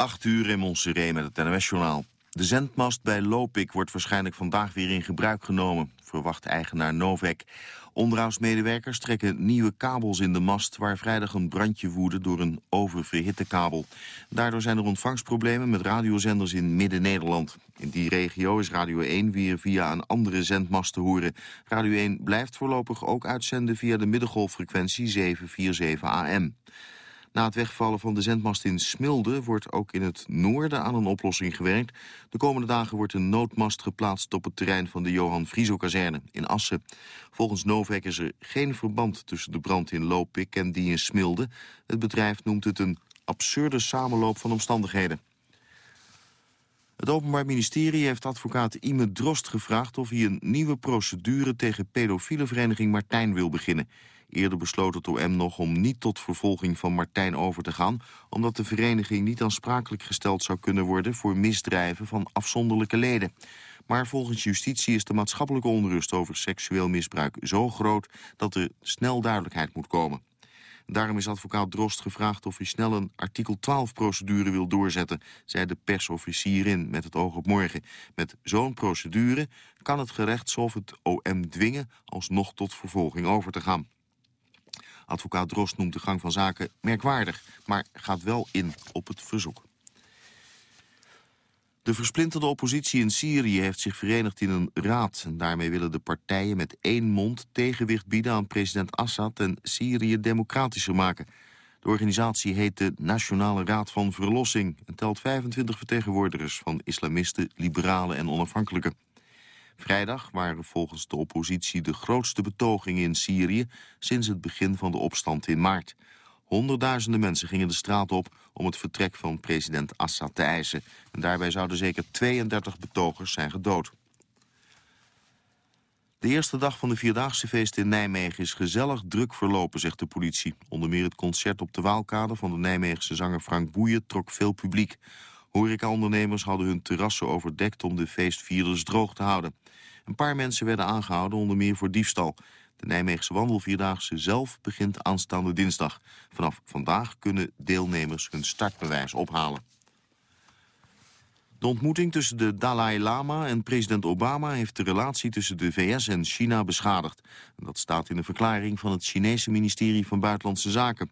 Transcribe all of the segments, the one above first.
8 uur in Montserrat met het NOS-journaal. De zendmast bij Lopik wordt waarschijnlijk vandaag weer in gebruik genomen, verwacht eigenaar Novek. Onderhoudsmedewerkers trekken nieuwe kabels in de mast... waar vrijdag een brandje woedde door een oververhitte kabel. Daardoor zijn er ontvangstproblemen met radiozenders in Midden-Nederland. In die regio is Radio 1 weer via een andere zendmast te horen. Radio 1 blijft voorlopig ook uitzenden via de middengolffrequentie 747 AM. Na het wegvallen van de zendmast in Smilde wordt ook in het noorden aan een oplossing gewerkt. De komende dagen wordt een noodmast geplaatst op het terrein van de Johan Frieso-kazerne in Assen. Volgens Novek is er geen verband tussen de brand in Lopik en die in Smilde. Het bedrijf noemt het een absurde samenloop van omstandigheden. Het Openbaar Ministerie heeft advocaat Ime Drost gevraagd... of hij een nieuwe procedure tegen pedofiele vereniging Martijn wil beginnen. Eerder besloot het OM nog om niet tot vervolging van Martijn over te gaan... omdat de vereniging niet aansprakelijk gesteld zou kunnen worden... voor misdrijven van afzonderlijke leden. Maar volgens justitie is de maatschappelijke onrust over seksueel misbruik zo groot... dat er snel duidelijkheid moet komen. Daarom is advocaat Drost gevraagd of hij snel een artikel 12-procedure wil doorzetten, zei de persofficierin met het oog op morgen. Met zo'n procedure kan het gerechtshof het OM dwingen alsnog tot vervolging over te gaan. Advocaat Drost noemt de gang van zaken merkwaardig, maar gaat wel in op het verzoek. De versplinterde oppositie in Syrië heeft zich verenigd in een raad. En daarmee willen de partijen met één mond tegenwicht bieden aan president Assad en Syrië democratischer maken. De organisatie heet de Nationale Raad van Verlossing en telt 25 vertegenwoordigers van islamisten, liberalen en onafhankelijken. Vrijdag waren volgens de oppositie de grootste betogingen in Syrië sinds het begin van de opstand in maart. Honderdduizenden mensen gingen de straat op om het vertrek van president Assad te eisen. En daarbij zouden zeker 32 betogers zijn gedood. De eerste dag van de Vierdaagse feest in Nijmegen is gezellig druk verlopen, zegt de politie. Onder meer het concert op de Waalkade van de Nijmeegse zanger Frank Boeien trok veel publiek. Horecaondernemers hadden hun terrassen overdekt om de feestvierders droog te houden. Een paar mensen werden aangehouden, onder meer voor diefstal. De Nijmeegse wandelvierdaagse zelf begint aanstaande dinsdag. Vanaf vandaag kunnen deelnemers hun startbewijs ophalen. De ontmoeting tussen de Dalai Lama en president Obama... heeft de relatie tussen de VS en China beschadigd. Dat staat in een verklaring van het Chinese ministerie van Buitenlandse Zaken.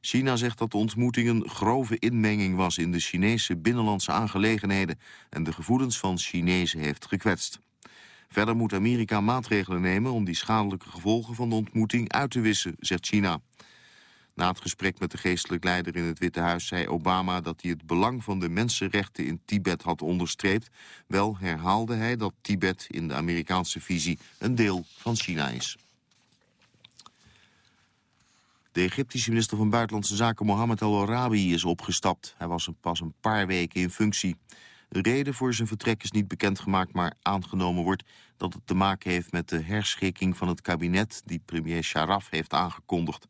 China zegt dat de ontmoeting een grove inmenging was... in de Chinese binnenlandse aangelegenheden... en de gevoelens van Chinezen heeft gekwetst. Verder moet Amerika maatregelen nemen om die schadelijke gevolgen van de ontmoeting uit te wissen, zegt China. Na het gesprek met de geestelijk leider in het Witte Huis zei Obama dat hij het belang van de mensenrechten in Tibet had onderstreept. Wel herhaalde hij dat Tibet in de Amerikaanse visie een deel van China is. De Egyptische minister van Buitenlandse Zaken Mohammed El-Arabi is opgestapt. Hij was pas een paar weken in functie. De reden voor zijn vertrek is niet bekendgemaakt, maar aangenomen wordt dat het te maken heeft met de herschikking van het kabinet die premier Sharaf heeft aangekondigd.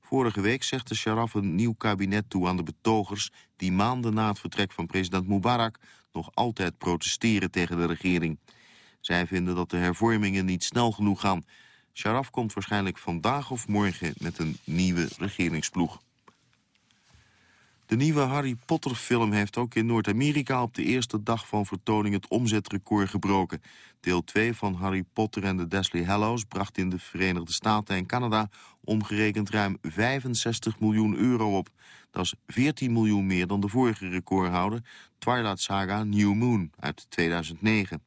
Vorige week zegde Sharaf een nieuw kabinet toe aan de betogers die maanden na het vertrek van president Mubarak nog altijd protesteren tegen de regering. Zij vinden dat de hervormingen niet snel genoeg gaan. Sharaf komt waarschijnlijk vandaag of morgen met een nieuwe regeringsploeg. De nieuwe Harry Potter film heeft ook in Noord-Amerika op de eerste dag van vertoning het omzetrecord gebroken. Deel 2 van Harry Potter en de Deathly Hallows bracht in de Verenigde Staten en Canada omgerekend ruim 65 miljoen euro op. Dat is 14 miljoen meer dan de vorige recordhouder, Twilight Saga New Moon uit 2009.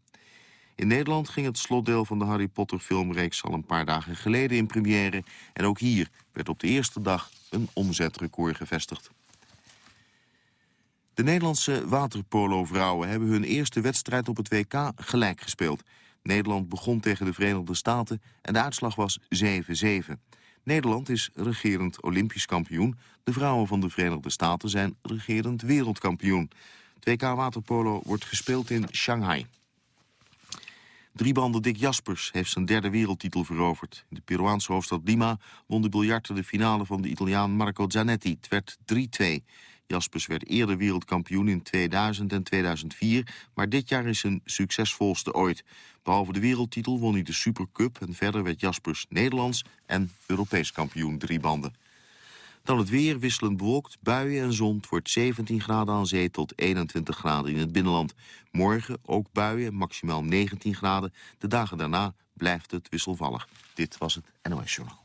In Nederland ging het slotdeel van de Harry Potter filmreeks al een paar dagen geleden in première. En ook hier werd op de eerste dag een omzetrecord gevestigd. De Nederlandse waterpolo-vrouwen hebben hun eerste wedstrijd op het WK gelijk gespeeld. Nederland begon tegen de Verenigde Staten en de uitslag was 7-7. Nederland is regerend olympisch kampioen. De vrouwen van de Verenigde Staten zijn regerend wereldkampioen. WK waterpolo wordt gespeeld in Shanghai. Driebanden Dick Jaspers heeft zijn derde wereldtitel veroverd. In de Peruaanse hoofdstad Lima won de biljarter de finale van de Italiaan Marco Zanetti. Het werd 3-2. Jaspers werd eerder wereldkampioen in 2000 en 2004, maar dit jaar is zijn succesvolste ooit. Behalve de wereldtitel won hij de Supercup en verder werd Jaspers Nederlands en Europees kampioen driebanden. Dan het weer, wisselend bewolkt, buien en zon. Het wordt 17 graden aan zee tot 21 graden in het binnenland. Morgen ook buien, maximaal 19 graden. De dagen daarna blijft het wisselvallig. Dit was het NOS Journaal.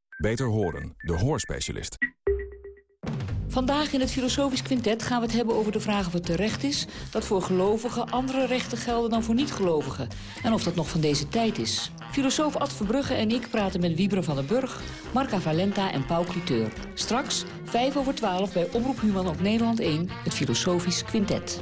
Beter horen, de hoorspecialist. Vandaag in het Filosofisch Quintet gaan we het hebben over de vraag of het terecht is... dat voor gelovigen andere rechten gelden dan voor niet-gelovigen. En of dat nog van deze tijd is. Filosoof Ad Verbrugge en ik praten met Wiebren van den Burg... Marca Valenta en Paul Cliteur. Straks, 5 over 12 bij Omroep Human op Nederland 1... het Filosofisch Quintet.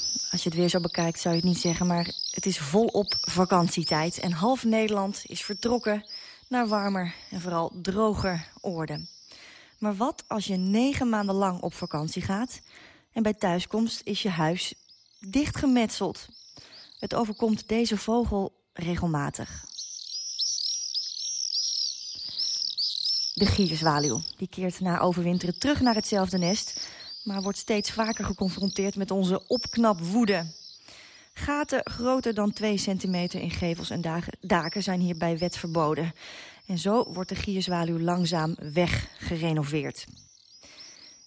als je het weer zo bekijkt zou je het niet zeggen... maar het is volop vakantietijd en half Nederland is vertrokken... naar warmer en vooral droger oorden. Maar wat als je negen maanden lang op vakantie gaat... en bij thuiskomst is je huis dichtgemetseld? Het overkomt deze vogel regelmatig. De gierzwaluw die keert na overwinteren terug naar hetzelfde nest maar wordt steeds vaker geconfronteerd met onze opknapwoede. Gaten groter dan 2 centimeter in gevels en daken zijn hier bij wet verboden. En zo wordt de gierzwaluw langzaam weggerenoveerd.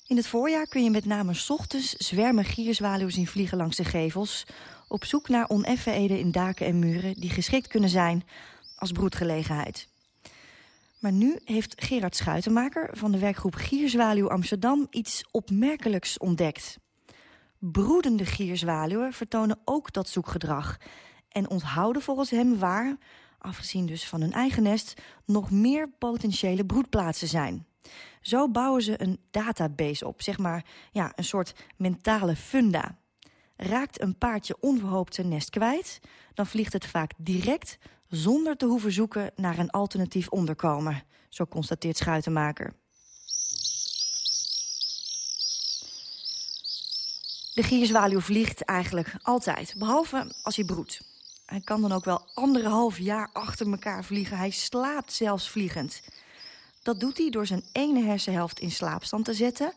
In het voorjaar kun je met name ochtends zwermen gierzwaluwen zien vliegen langs de gevels... op zoek naar oneffenheden in daken en muren die geschikt kunnen zijn als broedgelegenheid. Maar nu heeft Gerard Schuitenmaker van de werkgroep Gierzwaluw Amsterdam iets opmerkelijks ontdekt. Broedende gierzwaluwen vertonen ook dat zoekgedrag en onthouden volgens hem waar, afgezien dus van hun eigen nest, nog meer potentiële broedplaatsen zijn. Zo bouwen ze een database op, zeg maar ja, een soort mentale funda. Raakt een paardje onverhoopt zijn nest kwijt, dan vliegt het vaak direct zonder te hoeven zoeken naar een alternatief onderkomen. Zo constateert Schuitenmaker. De gierzwaluw vliegt eigenlijk altijd, behalve als hij broedt. Hij kan dan ook wel anderhalf jaar achter elkaar vliegen. Hij slaapt zelfs vliegend. Dat doet hij door zijn ene hersenhelft in slaapstand te zetten...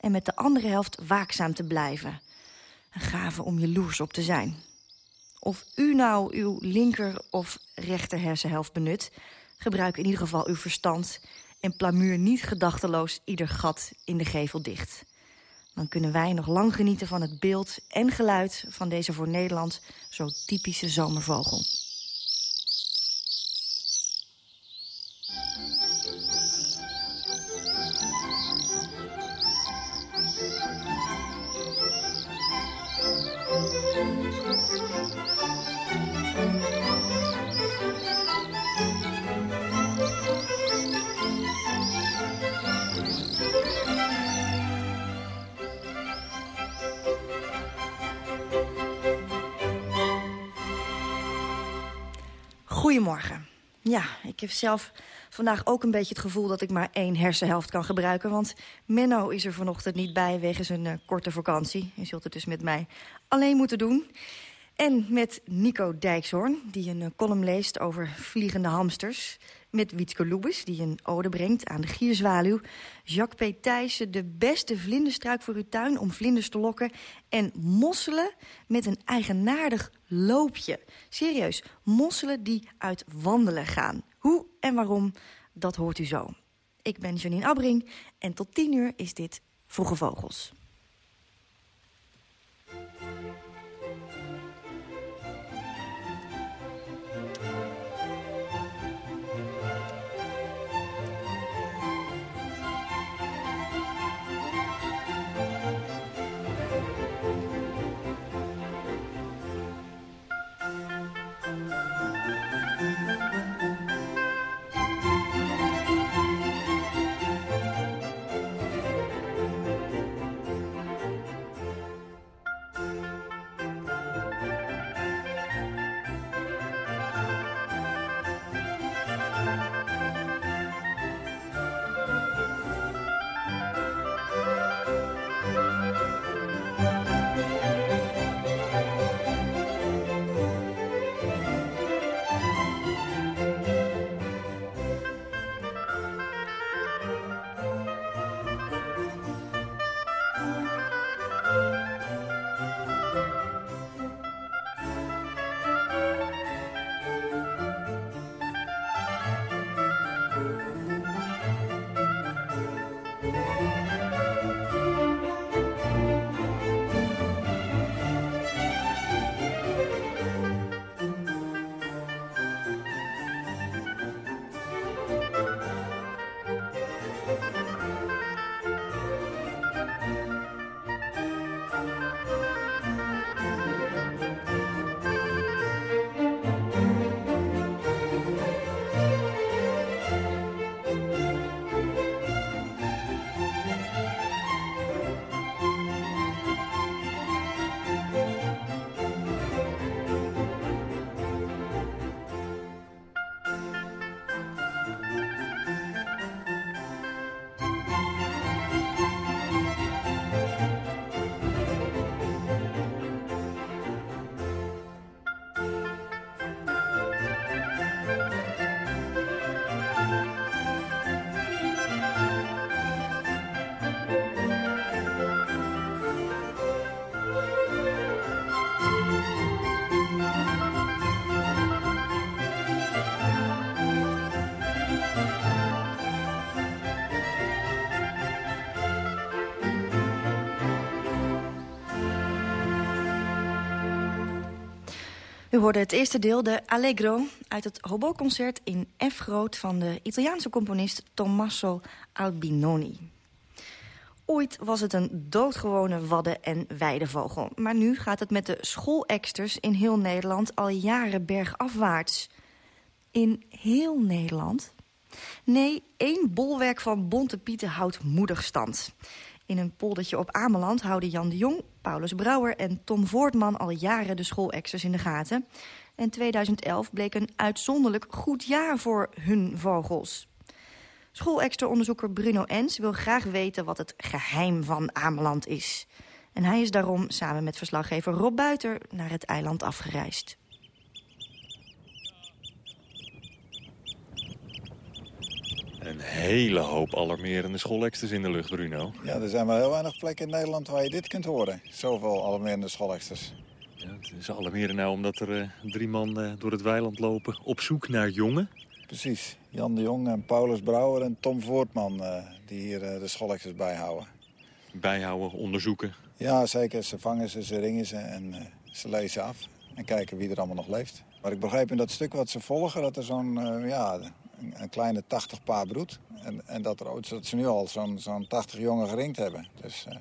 en met de andere helft waakzaam te blijven. Een gave om jaloers op te zijn. Of u nou uw linker of rechter hersenhelft benut... gebruik in ieder geval uw verstand... en plamuur niet gedachteloos ieder gat in de gevel dicht. Dan kunnen wij nog lang genieten van het beeld en geluid... van deze voor Nederland zo typische zomervogel. Ja, ik heb zelf vandaag ook een beetje het gevoel dat ik maar één hersenhelft kan gebruiken. Want Menno is er vanochtend niet bij wegens een uh, korte vakantie. Je zult het dus met mij alleen moeten doen. En met Nico Dijkshoorn, die een uh, column leest over vliegende hamsters. Met Wietske Loebes, die een ode brengt aan de gierzwaluw. Jacques P. Thijssen, de beste vlinderstruik voor uw tuin om vlinders te lokken. En mosselen met een eigenaardig loopje. Serieus, mosselen die uit wandelen gaan. Hoe en waarom, dat hoort u zo. Ik ben Janine Abbring en tot tien uur is dit Vroege Vogels. U hoorde het eerste deel, de Allegro, uit het hobo-concert in F groot van de Italiaanse componist Tommaso Albinoni. Ooit was het een doodgewone wadden- en weidevogel. Maar nu gaat het met de schooleksters in heel Nederland al jaren bergafwaarts. In heel Nederland? Nee, één bolwerk van bonte pieten houdt moedig stand. In een poldertje op Ameland houden Jan de Jong, Paulus Brouwer en Tom Voortman al jaren de schoolexers in de gaten. En 2011 bleek een uitzonderlijk goed jaar voor hun vogels. Schoolexteronderzoeker Bruno Ens wil graag weten wat het geheim van Ameland is. En hij is daarom samen met verslaggever Rob Buiter naar het eiland afgereisd. Een hele hoop alarmerende schoolexters in de lucht, Bruno. Ja, er zijn maar heel weinig plekken in Nederland waar je dit kunt horen. Zoveel alarmerende schoolexters. Ja, het is alarmerend nou omdat er uh, drie man uh, door het weiland lopen op zoek naar jongen. Precies. Jan de Jong en Paulus Brouwer en Tom Voortman uh, die hier de schoolexters bijhouden. Bijhouden, onderzoeken? Ja, zeker. Ze vangen ze, ze ringen ze en ze lezen af. En kijken wie er allemaal nog leeft. Maar ik begreep in dat stuk wat ze volgen dat er zo'n ja, een kleine 80 paar broed. En, en dat, er, dat ze nu al zo'n zo'n 80 jongen geringd hebben. Dus uh,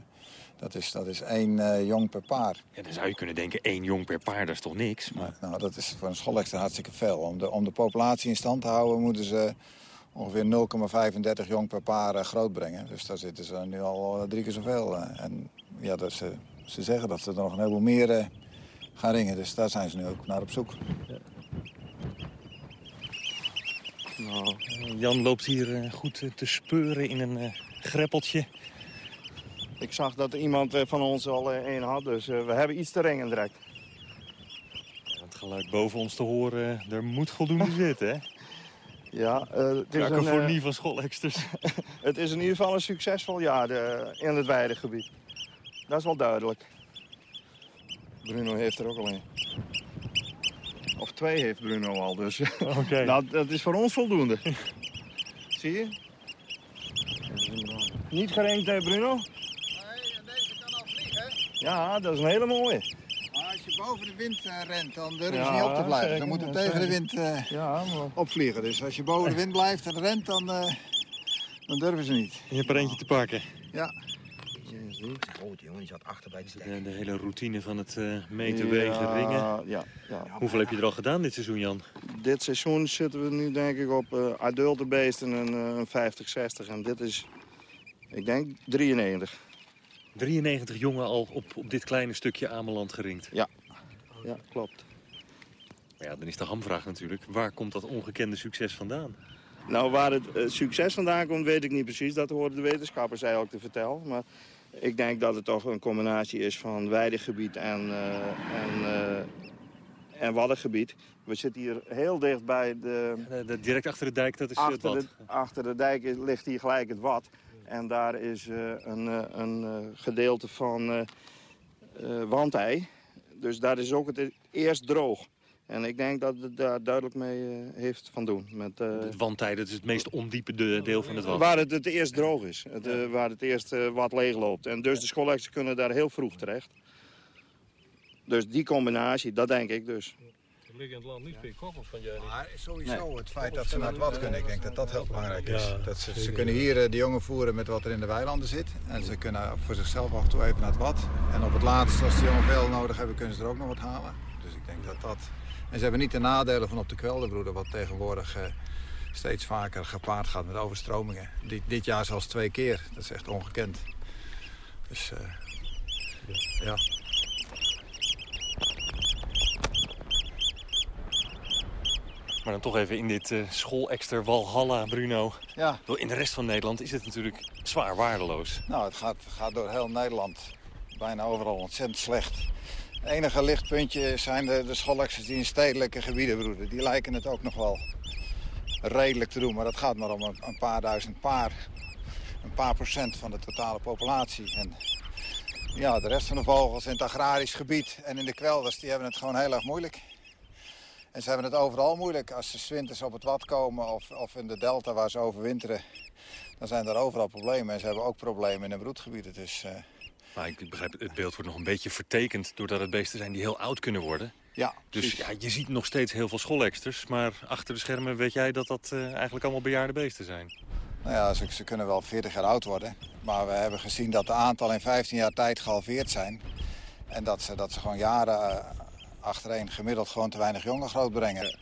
dat, is, dat is één uh, jong per paar. Ja, dan zou je kunnen denken, één jong per paar, dat is toch niks? Maar... Nou, dat is voor een schoolexter hartstikke veel. Om de, om de populatie in stand te houden moeten ze ongeveer 0,35 jong per paar uh, grootbrengen. Dus daar zitten ze nu al drie keer zoveel. en ja, dat ze, ze zeggen dat ze er nog een heleboel meer gaan ringen. Dus daar zijn ze nu ook naar op zoek. Nou, Jan loopt hier goed te speuren in een uh, greppeltje. Ik zag dat iemand van ons al één had, dus uh, we hebben iets te ringen direct. Het geluid boven ons te horen, er moet voldoende zitten, hè? Ja, uh, het is een voor van schoolexters. het is in ieder geval een succesvol jaar de, in het weidegebied. Dat is wel duidelijk. Bruno heeft er ook al een. Of twee heeft Bruno al, dus okay. dat, dat is voor ons voldoende. Zie je? Niet geringd, hè, Bruno? Nee, en deze kan al vliegen. Ja, dat is een hele mooie. Maar als je boven de wind uh, rent, dan durf je ja, niet op te blijven. Dan moet je tegen de wind uh, ja, maar... opvliegen. Dus als je boven de wind blijft en rent, dan, uh, dan durven ze niet. Je hebt er eentje te pakken. Ja. Groot jongen, die zat achter bij de de, de hele routine van het uh, meten, wegen, ja, ringen. Ja, ja. Hoeveel heb je er al gedaan dit seizoen, Jan? Dit seizoen zitten we nu denk ik op uh, adulte beesten een, uh, een 50, 60. En dit is, ik denk, 93. 93 jongen al op, op dit kleine stukje Ameland geringd? Ja, ja klopt. Maar ja, dan is de hamvraag natuurlijk. Waar komt dat ongekende succes vandaan? Nou, waar het uh, succes vandaan komt, weet ik niet precies. Dat hoorden de wetenschappers eigenlijk te vertellen. Maar ik denk dat het toch een combinatie is van weidegebied en, uh, en, uh, en waddengebied. We zitten hier heel dicht bij de... de, de direct achter de dijk, dat is achter het wad. De, achter de dijk ligt hier gelijk het wad. En daar is uh, een, een gedeelte van wandei. Dus daar is ook het eerst droog. En ik denk dat het daar duidelijk mee uh, heeft van doen. Met, uh, het wandtij, dat is het meest ondiepende deel van het wad. Waar het het eerst droog is. Het, uh, waar het eerst wat leeg loopt. En dus de schoolexen kunnen daar heel vroeg terecht. Dus die combinatie, dat denk ik dus. Er liggen in het land niet veel koppels van jij. Maar sowieso nee. het feit dat ze naar het wad kunnen, ik denk dat dat heel belangrijk is. Ja, dat ze, ze kunnen hier de jongen voeren met wat er in de weilanden zit. En ze kunnen voor zichzelf af en toe even naar het wad. En op het laatst, als de jongen veel nodig hebben, kunnen ze er ook nog wat halen. Dus ik denk dat dat... En ze hebben niet de nadelen van op de kwelderbroeder... wat tegenwoordig uh, steeds vaker gepaard gaat met overstromingen. Dit, dit jaar zelfs twee keer. Dat is echt ongekend. Dus uh, ja. Maar dan toch even in dit uh, schoolexter Walhalla, Bruno. Ja. In de rest van Nederland is het natuurlijk zwaar waardeloos. Nou, het gaat, gaat door heel Nederland bijna overal ontzettend slecht. Het enige lichtpuntje zijn de, de die in stedelijke gebieden broeden. Die lijken het ook nog wel redelijk te doen. Maar dat gaat maar om een, paar duizend paar. Een paar procent van de totale populatie. En ja, de rest van de vogels in het agrarisch gebied en in de kwelders... die hebben het gewoon heel erg moeilijk. En ze hebben het overal moeilijk. Als ze 's winters op het wat komen of, of in de delta waar ze overwinteren... dan zijn er overal problemen. En ze hebben ook problemen in de broedgebieden. Dus... Uh, maar ik begrijp, het beeld wordt nog een beetje vertekend... doordat het beesten zijn die heel oud kunnen worden. Ja, Dus ja, je ziet nog steeds heel veel schoolexters. Maar achter de schermen weet jij dat dat eh, eigenlijk allemaal bejaarde beesten zijn. Nou ja, ze, ze kunnen wel 40 jaar oud worden. Maar we hebben gezien dat de aantallen in 15 jaar tijd gehalveerd zijn. En dat ze, dat ze gewoon jaren eh, achtereen gemiddeld gewoon te weinig jongen grootbrengen.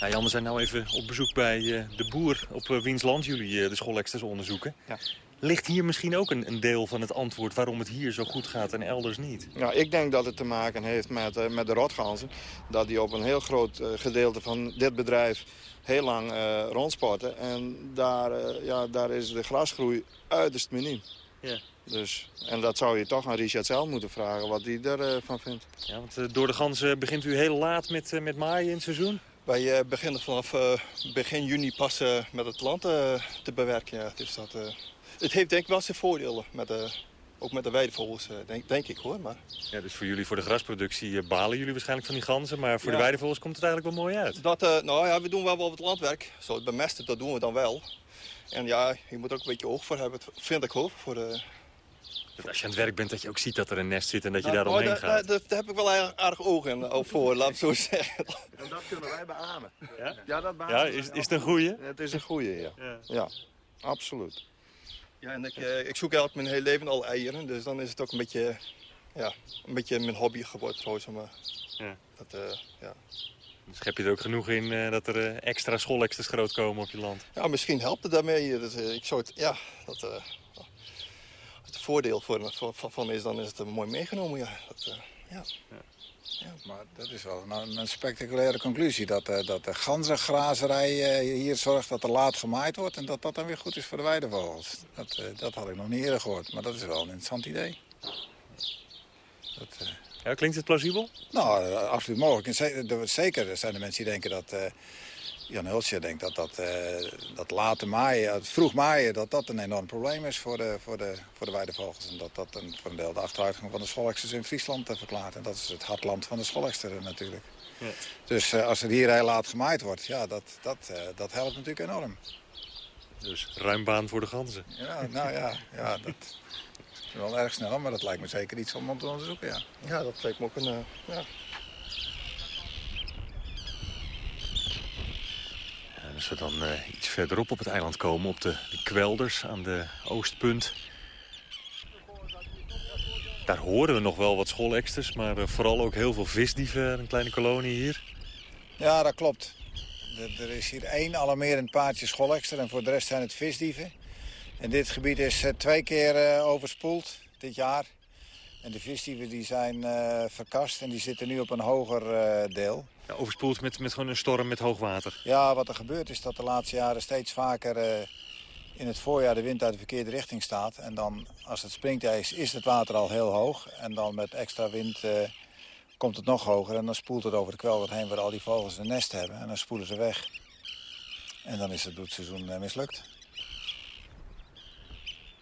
Ja, Jan, we zijn nou even op bezoek bij eh, de boer op uh, wiens land jullie de schoolexters onderzoeken. Ja. Ligt hier misschien ook een, een, deel van het antwoord waarom het hier zo goed gaat en elders niet? Ja, ik denk dat het te maken heeft met, uh, met de rotganzen. Dat die op een heel groot uh, gedeelte van dit bedrijf heel lang uh, rondsporten. En daar, ja, daar is de grasgroei uiterst miniem. Ja. Dus, en dat zou je toch aan Richard zelf moeten vragen wat hij ervan vindt. Ja, want door de ganzen begint u heel laat met, met maaien in het seizoen? Wij beginnen vanaf begin juni pas met het land te bewerken. Ja. Dus dat, het heeft denk ik wel zijn voordelen, met de, ook met de weidevogels, denk, denk ik hoor. Maar... Ja, dus voor jullie, voor de grasproductie, balen jullie waarschijnlijk van die ganzen. Maar voor ja. de weidevogels komt het eigenlijk wel mooi uit. Dat, nou ja, we doen wel wat landwerk. Zo het bemesten, dat doen we dan wel. En ja, je moet er ook een beetje oog voor hebben, vind ik hoor. Voor de... Dat als je aan het werk bent, dat je ook ziet dat er een nest zit en dat je nou, daar omheen daar, gaat. Daar, daar, heb ik wel erg, erg oog in, ook voor, laat ik zo zeggen. En dat kunnen wij beamen. Ja, ja, dat ja is, is het een goeie? Het is een goeie, ja. ja. ja. absoluut. Ja, en ik, uh, ik zoek eigenlijk mijn hele leven al eieren. Dus dan is het ook een beetje, ja, een beetje mijn hobby geworden trouwens. Maar ja. Dat, uh, ja. Dus heb je er ook genoeg in uh, dat er extra schoolexters groot komen op je land? Ja, misschien helpt het daarmee. Dus, ik zou het, ja, dat, voordeel voor, voor, van is, dan is het mooi meegenomen. Ja. Dat, ja. ja. Ja, maar dat is wel een, een spectaculaire conclusie. Dat, uh, dat de ganzengrazerij uh, hier zorgt dat er laat gemaaid wordt... en dat dat dan weer goed is voor de weidevogels. Dat, uh, dat had ik nog niet eerder gehoord, maar dat is wel een interessant idee. Dat, ja, klinkt het plausibel? Nou, absoluut mogelijk. En zeker zijn er mensen die denken dat... Jan Hulsje denkt dat dat, dat late maaien, het vroeg maaien... dat dat een enorm probleem is voor de, voor de, voor de weidevogels. En dat dat een, voor een deel de achteruitgang van de scholexters in Friesland verklaart. En dat is het hartland van de scholexter natuurlijk. Ja. Dus uh, als er hier heel laat gemaaid wordt, ja, dat, dat, uh, dat helpt natuurlijk enorm. Dus ruim baan voor de ganzen. Ja, nou ja, ja dat is wel erg snel, maar dat lijkt me zeker iets om te onderzoeken, ja. Ja, dat lijkt me ook een... Uh, ja. Als we dan uh, iets verderop op het eiland komen, op de, de kwelders aan de oostpunt. Daar horen we nog wel wat schoolexters, maar uh, vooral ook heel veel visdieven. Een kleine kolonie hier. Ja, dat klopt. Er, er is hier één alarmerend paardje scholexter en voor de rest zijn het visdieven. En dit gebied is uh, twee keer overspoeld dit jaar. En de visdieven die zijn verkast en die zitten nu op een hoger deel. Overspoeld met, met gewoon een storm met hoogwater. Ja, wat er gebeurt is dat de laatste jaren steeds vaker in het voorjaar de wind uit de verkeerde richting staat. En dan, als het springtijds is het water al heel hoog. En dan met extra wind uh, komt het nog hoger. En dan spoelt het over de kwelder heen waar al die vogels een nest hebben. En dan spoelen ze weg. En dan is het broedseizoen uh, mislukt.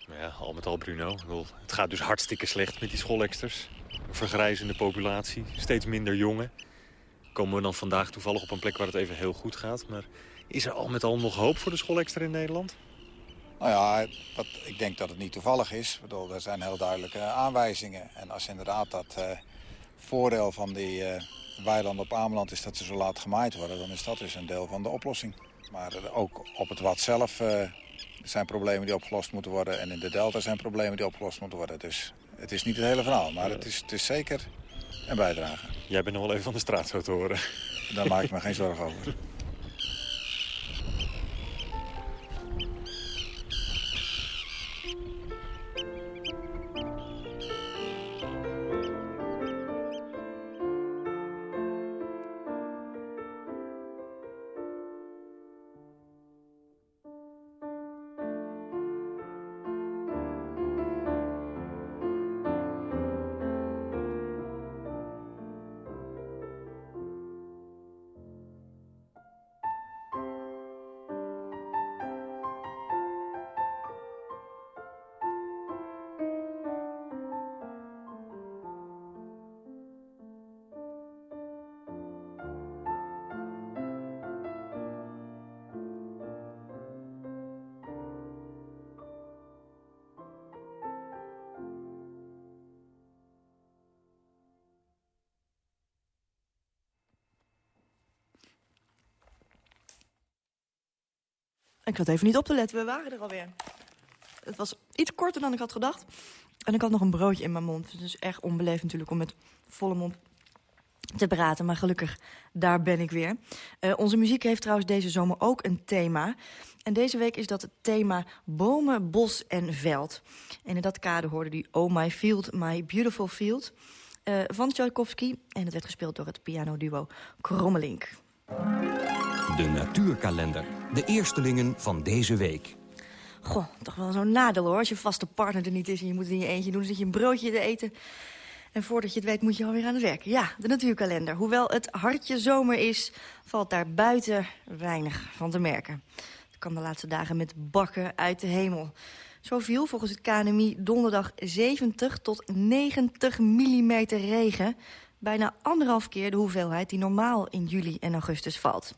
Ja, al met al Bruno. Het gaat dus hartstikke slecht met die schoolexters. Een vergrijzende populatie, steeds minder jongen. Komen we dan vandaag toevallig op een plek waar het even heel goed gaat. Maar is er al met al nog hoop voor de schoolexter in Nederland? Nou ja, ik denk dat het niet toevallig is. Ik bedoel, er zijn heel duidelijke aanwijzingen. En als inderdaad dat uh, voordeel van die uh, weilanden op Ameland is dat ze zo laat gemaaid worden... dan is dat dus een deel van de oplossing. Maar uh, ook op het wat zelf zijn problemen die opgelost moeten worden. En in de delta zijn problemen die opgelost moeten worden. Dus het is niet het hele verhaal, maar het is, het is zeker een bijdrage. Jij bent nog wel even van de straat zo te horen. Daar maak ik me geen zorgen over. Ik had even niet op te letten, we waren er alweer. Het was iets korter dan ik had gedacht. En ik had nog een broodje in mijn mond. Het is erg onbeleefd natuurlijk om met volle mond te praten. Maar gelukkig, daar ben ik weer. Uh, onze muziek heeft trouwens deze zomer ook een thema. En deze week is dat het thema bomen, bos en veld. En in dat kader hoorde die Oh My Field, My Beautiful Field... Uh, van Tchaikovsky. En het werd gespeeld door het pianoduo Krommelink. De natuurkalender. De eerstelingen van deze week. Goh, toch wel zo'n nadeel hoor. Als je vaste partner er niet is en je moet het in je eentje doen... dan zit je een broodje te eten... En voordat je het weet moet je alweer aan het werk. Ja, de natuurkalender. Hoewel het hartje zomer is, valt daar buiten weinig van te merken. Het kan de laatste dagen met bakken uit de hemel. Zo viel volgens het KNMI donderdag 70 tot 90 mm regen. Bijna anderhalf keer de hoeveelheid die normaal in juli en augustus valt.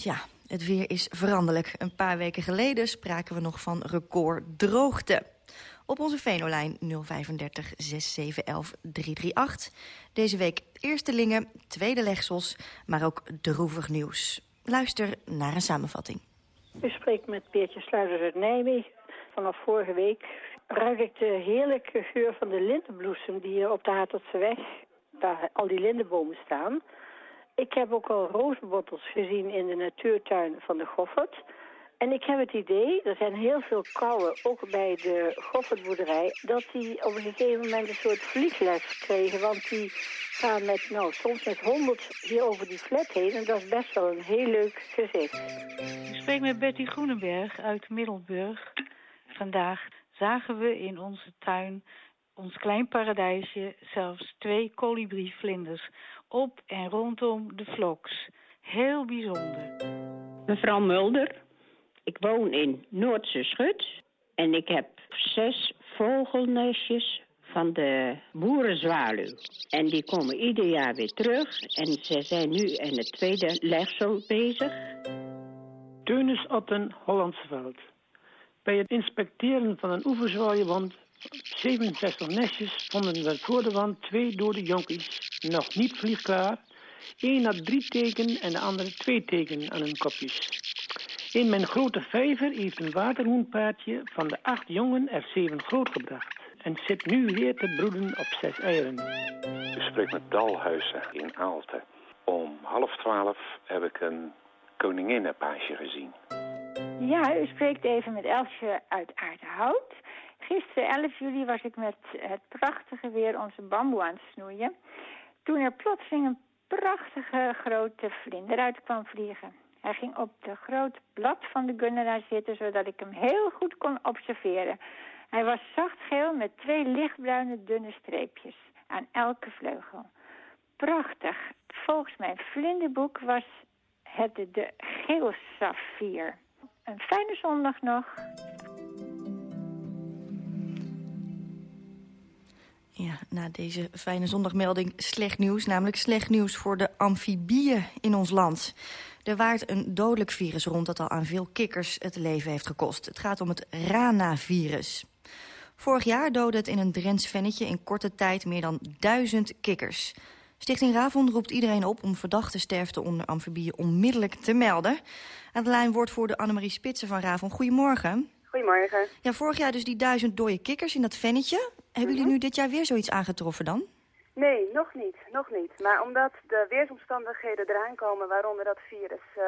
Ja, het weer is veranderlijk. Een paar weken geleden spraken we nog van record droogte. Op onze Venolijn 035 6711 338. Deze week eerste lingen, tweede legsels, maar ook droevig nieuws. Luister naar een samenvatting. U spreekt met Peertje Sluiters uit Nijmegen. Vanaf vorige week ruik ik de heerlijke geur van de lindenbloesem... die hier op de Hatertse weg, waar al die lindenbomen staan. Ik heb ook al rozenbottels gezien in de natuurtuin van de Goffert... En ik heb het idee, er zijn heel veel kauwen, ook bij de Goffertboerderij... dat die op een gegeven moment een soort vliegles kregen. Want die gaan met, nou, soms met honderd hier over die flat heen. En dat is best wel een heel leuk gezicht. Ik spreek met Betty Groenenberg uit Middelburg. Vandaag zagen we in onze tuin, ons klein paradijsje... zelfs twee kolibrievlinders op en rondom de vloks. Heel bijzonder. Mevrouw Mulder, ik woon in Noordse Schut en ik heb zes vogelnestjes van de boerenzwaluw. En die komen ieder jaar weer terug en ze zijn nu in het tweede legsel bezig. Teunis Otten, Hollandsveld. Bij het inspecteren van een oeverzwaaienwand 67 nestjes vonden we voor de wand twee dode jonkies, nog niet vliegklaar. Eén had drie teken en de andere twee teken aan hun kopjes. In mijn grote vijver heeft een waterhoenpaardje van de acht jongen er zeven grootgebracht. En zit nu weer te broeden op zes eieren. U spreekt met Dalhuizen in Aalten. Om half twaalf heb ik een koninginnenpaasje gezien. Ja, u spreekt even met Elsje uit Aardehout. Gisteren 11 juli was ik met het prachtige weer onze bamboe aan het snoeien. Toen er plotseling een prachtige grote vlinder uit kwam vliegen. Hij ging op de grote blad van de Gunnera zitten, zodat ik hem heel goed kon observeren. Hij was zachtgeel met twee lichtbruine dunne streepjes aan elke vleugel. Prachtig. Volgens mijn vlinderboek was het de geelsaffier. Een fijne zondag nog. Ja, na deze fijne zondagmelding slecht nieuws. Namelijk slecht nieuws voor de amfibieën in ons land. Er waart een dodelijk virus rond dat al aan veel kikkers het leven heeft gekost. Het gaat om het Rana-virus. Vorig jaar doodde het in een Drents vennetje in korte tijd meer dan duizend kikkers. Stichting Ravon roept iedereen op om verdachte sterfte onder amfibieën onmiddellijk te melden. Aan de lijn wordt voor de Annemarie Spitsen van Ravon. Goedemorgen. Goedemorgen. Ja, vorig jaar dus die duizend dode kikkers in dat vennetje. Hebben jullie nu dit jaar weer zoiets aangetroffen dan? Nee, nog niet, nog niet. Maar omdat de weersomstandigheden eraan komen waaronder dat virus... Uh,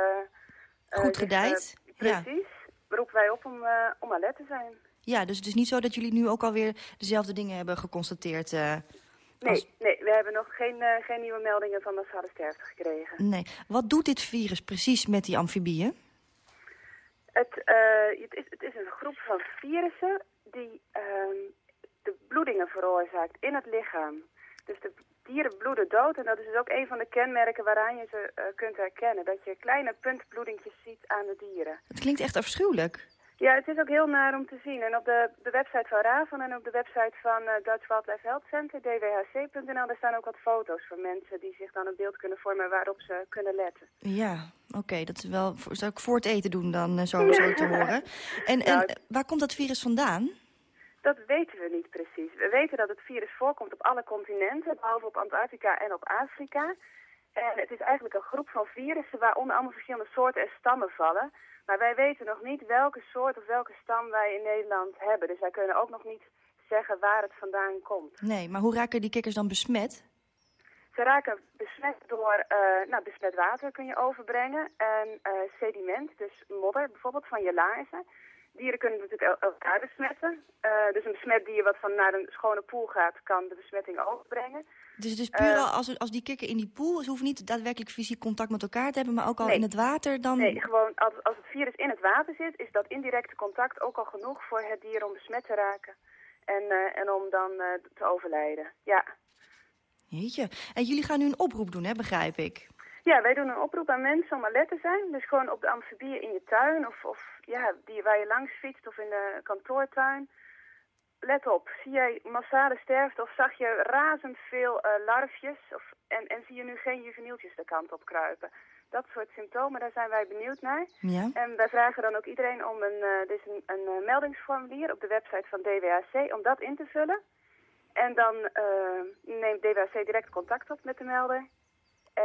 Goed gedijt. Uh, precies, roepen wij op om, uh, om alert te zijn. Ja, dus het is niet zo dat jullie nu ook alweer dezelfde dingen hebben geconstateerd... nee, nee, we hebben nog geen, geen nieuwe meldingen van massale sterfte gekregen. Nee. Wat doet dit virus precies met die amfibieën? Het, het, is, het is een groep van virussen die ehm, de bloedingen veroorzaakt in het lichaam. Dus de dieren bloeden dood en dat is dus ook een van de kenmerken waaraan je ze uh, kunt herkennen. Dat je kleine puntbloedingjes ziet aan de dieren. Het klinkt echt afschuwelijk. Ja, het is ook heel naar om te zien. En op de, de website van Raven en op de website van uh, Dutch Wildlife Health Center, dwhc.nl, daar staan ook wat foto's van mensen die zich dan een beeld kunnen vormen waarop ze kunnen letten. Ja, oké. dat is wel zou ik voor het eten doen dan uh, sowieso te horen. En, nou, en waar komt dat virus vandaan? Dat weten we niet precies. We weten dat het virus voorkomt op alle continenten, behalve op Antarctica en op Afrika. En het is eigenlijk een groep van virussen waar onder andere verschillende soorten en stammen vallen. Maar wij weten nog niet welke soort of welke stam wij in Nederland hebben. Dus wij kunnen ook nog niet zeggen waar het vandaan komt. Nee, maar hoe raken die kikkers dan besmet? Ze raken besmet door, uh, nou, besmet water kun je overbrengen en uh, sediment, dus modder bijvoorbeeld van je laarzen. Dieren kunnen natuurlijk elkaar besmetten. Uh, dus een besmet dier wat van naar een schone poel gaat, kan de besmetting overbrengen. Dus het is puur al als, als die kikker in die poel, ze hoeven niet daadwerkelijk fysiek contact met elkaar te hebben, maar ook al nee. in het water dan... Nee, gewoon als, als het virus in het water zit, is dat indirecte contact ook al genoeg voor het dier om besmet te raken. En, en om dan te overlijden, ja. Jeetje. En jullie gaan nu een oproep doen, hè, begrijp ik? Ja, wij doen een oproep aan mensen om alert te zijn. Dus gewoon op de amfibieën in je tuin of, of ja, die waar je langs fietst of in de kantoortuin. Let op, zie jij massale sterfte of zag je razend veel uh, larfjes of, en, en zie je nu geen juvenieltjes de kant op kruipen? Dat soort symptomen, daar zijn wij benieuwd naar. Ja. En wij vragen dan ook iedereen om een, uh, dus een, een uh, meldingsformulier op de website van DWAC om dat in te vullen. En dan uh, neemt DWAC direct contact op met de melder.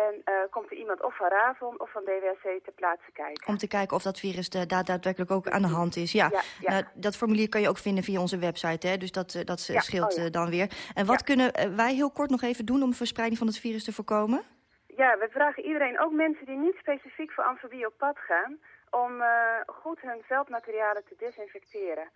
En uh, komt er iemand of van Ravon of van DWAC ter plaatse kijken. Om te kijken of dat virus de, da daadwerkelijk ook aan de hand is. Ja, ja, ja. Nou, dat formulier kan je ook vinden via onze website. Hè? Dus dat, dat ja, scheelt oh, uh, dan weer. En wat kunnen wij heel kort nog even doen om de verspreiding van het virus te voorkomen? Ja, we vragen iedereen, ook mensen die niet specifiek voor amfibie op pad gaan... om uh, goed hun veldmaterialen te desinfecteren.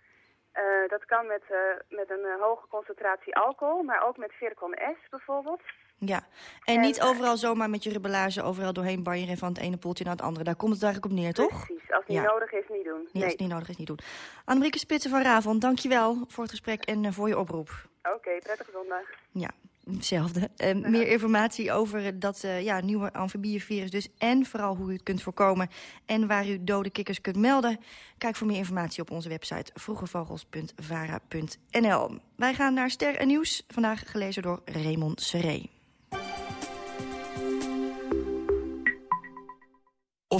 Uh, dat kan met, uh, met een hoge concentratie alcohol, maar ook met Virkon S bijvoorbeeld. Ja, en, en niet overal zomaar met je rubbelage overal doorheen banjeren van het ene poeltje naar het andere. Daar komt het eigenlijk op neer, toch? Precies, als het niet nodig is, niet doen. Nee, als het niet nodig is, niet doen. Annemieke Spitsen van Ravon, dankjewel voor het gesprek en voor je oproep. Oké, okay, prettige zondag. Ja, hetzelfde. Uh, meer informatie over dat uh, ja, nieuwe amfibievirus dus. En vooral hoe u het kunt voorkomen. En waar u dode kikkers kunt melden. Kijk voor meer informatie op onze website vroegevogels.vara.nl. Wij gaan naar Ster en Nieuws. Vandaag gelezen door Raymond Seré.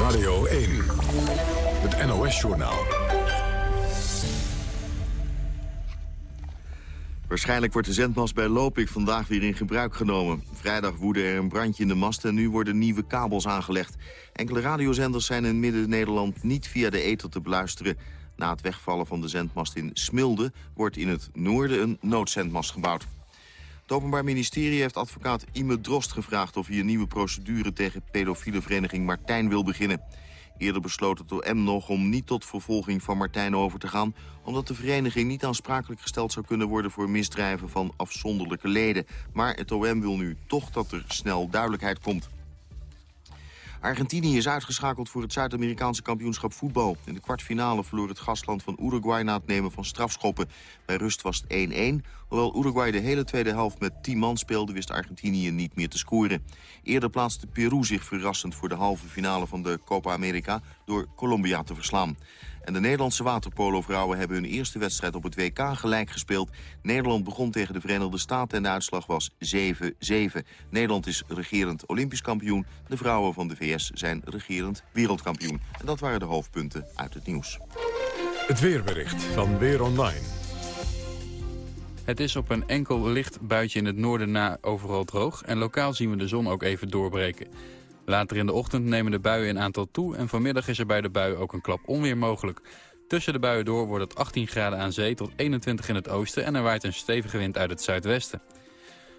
Radio 1. Het NOS-journaal. Waarschijnlijk wordt de zendmast bij Lopik vandaag weer in gebruik genomen. Vrijdag woedde er een brandje in de mast en nu worden nieuwe kabels aangelegd. Enkele radiozenders zijn in Midden-Nederland niet via de ether te beluisteren. Na het wegvallen van de zendmast in Smilde wordt in het noorden een noodzendmast gebouwd. Het Openbaar Ministerie heeft advocaat Ime Drost gevraagd... of hij een nieuwe procedure tegen pedofiele vereniging Martijn wil beginnen. Eerder besloot het OM nog om niet tot vervolging van Martijn over te gaan... omdat de vereniging niet aansprakelijk gesteld zou kunnen worden... voor misdrijven van afzonderlijke leden. Maar het OM wil nu toch dat er snel duidelijkheid komt. Argentinië is uitgeschakeld voor het Zuid-Amerikaanse kampioenschap voetbal. In de kwartfinale verloor het gastland van Uruguay na het nemen van strafschoppen. Bij rust was het 1-1. Hoewel Uruguay de hele tweede helft met 10 man speelde... wist Argentinië niet meer te scoren. Eerder plaatste Peru zich verrassend voor de halve finale van de Copa America... door Colombia te verslaan. En de Nederlandse waterpolo-vrouwen hebben hun eerste wedstrijd op het WK gelijk gespeeld. Nederland begon tegen de Verenigde Staten en de uitslag was 7-7. Nederland is regerend Olympisch kampioen. De vrouwen van de VS zijn regerend wereldkampioen. En dat waren de hoofdpunten uit het nieuws. Het weerbericht van Weer Online. Het is op een enkel licht buitje in het noorden na overal droog... en lokaal zien we de zon ook even doorbreken. Later in de ochtend nemen de buien in aantal toe... en vanmiddag is er bij de bui ook een klap onweer mogelijk. Tussen de buien door wordt het 18 graden aan zee tot 21 in het oosten... en er waait een stevige wind uit het zuidwesten.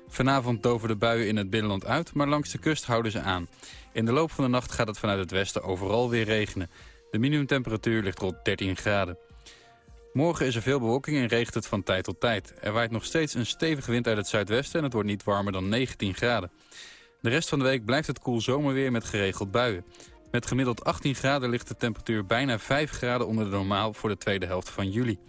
Vanavond doven de buien in het binnenland uit, maar langs de kust houden ze aan. In de loop van de nacht gaat het vanuit het westen overal weer regenen. De minimumtemperatuur ligt rond 13 graden. Morgen is er veel bewolking en regent het van tijd tot tijd. Er waait nog steeds een stevige wind uit het zuidwesten en het wordt niet warmer dan 19 graden. De rest van de week blijft het koel zomerweer met geregeld buien. Met gemiddeld 18 graden ligt de temperatuur bijna 5 graden onder de normaal voor de tweede helft van juli.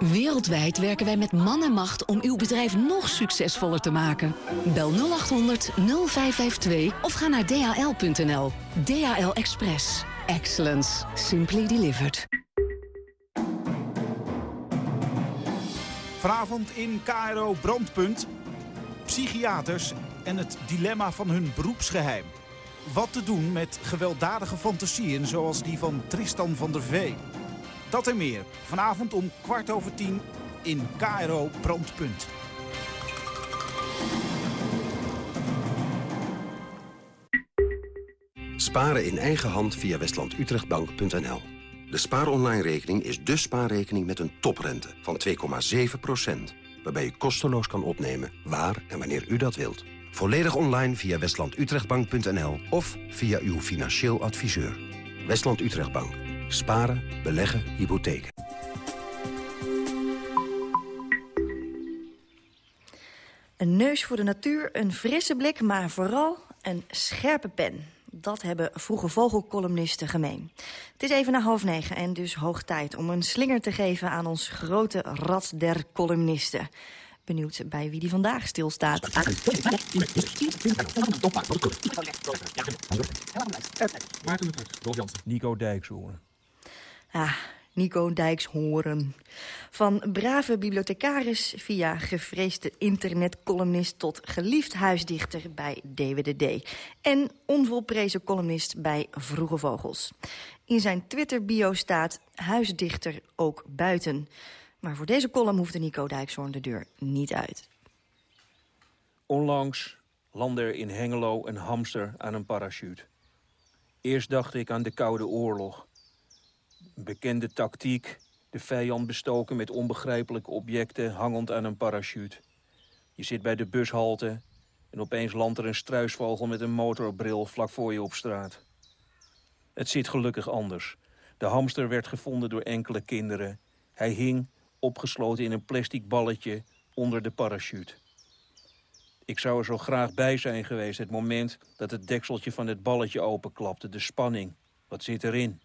Wereldwijd werken wij met man en macht om uw bedrijf nog succesvoller te maken. Bel 0800 0552 of ga naar dhl.nl. DHL Express. Excellence. Simply delivered. Vanavond in KRO Brandpunt. Psychiaters en het dilemma van hun beroepsgeheim. Wat te doen met gewelddadige fantasieën zoals die van Tristan van der Vee. Dat en meer. Vanavond om kwart over tien in KRO Brandpunt. Sparen in eigen hand via westlandutrechtbank.nl. De spaaronline-rekening is de spaarrekening met een toprente van 2,7%. Waarbij u kosteloos kan opnemen waar en wanneer u dat wilt. Volledig online via westlandutrechtbank.nl of via uw financieel adviseur. Westland Utrechtbank. Sparen, beleggen, hypotheken. Een neus voor de natuur, een frisse blik, maar vooral een scherpe pen. Dat hebben vroege vogelcolumnisten gemeen. Het is even na half negen en dus hoog tijd om een slinger te geven aan ons grote rad der columnisten. Benieuwd bij wie die vandaag stilstaat. Nico Dijkshoorn. Ah, Nico Dijkshoorn. Van brave bibliothecaris via gevreesde internetcolumnist... tot geliefd huisdichter bij DWDD. En onvolprezen columnist bij Vroege Vogels. In zijn Twitter-bio staat huisdichter ook buiten. Maar voor deze column hoefde Nico Dijkshoorn de deur niet uit. Onlangs landde er in Hengelo een hamster aan een parachute. Eerst dacht ik aan de Koude Oorlog. Bekende tactiek, de vijand bestoken met onbegrijpelijke objecten hangend aan een parachute. Je zit bij de bushalte en opeens landt er een struisvogel met een motorbril vlak voor je op straat. Het zit gelukkig anders. De hamster werd gevonden door enkele kinderen. Hij hing, opgesloten in een plastic balletje, onder de parachute. Ik zou er zo graag bij zijn geweest het moment dat het dekseltje van het balletje openklapte. De spanning. Wat zit erin?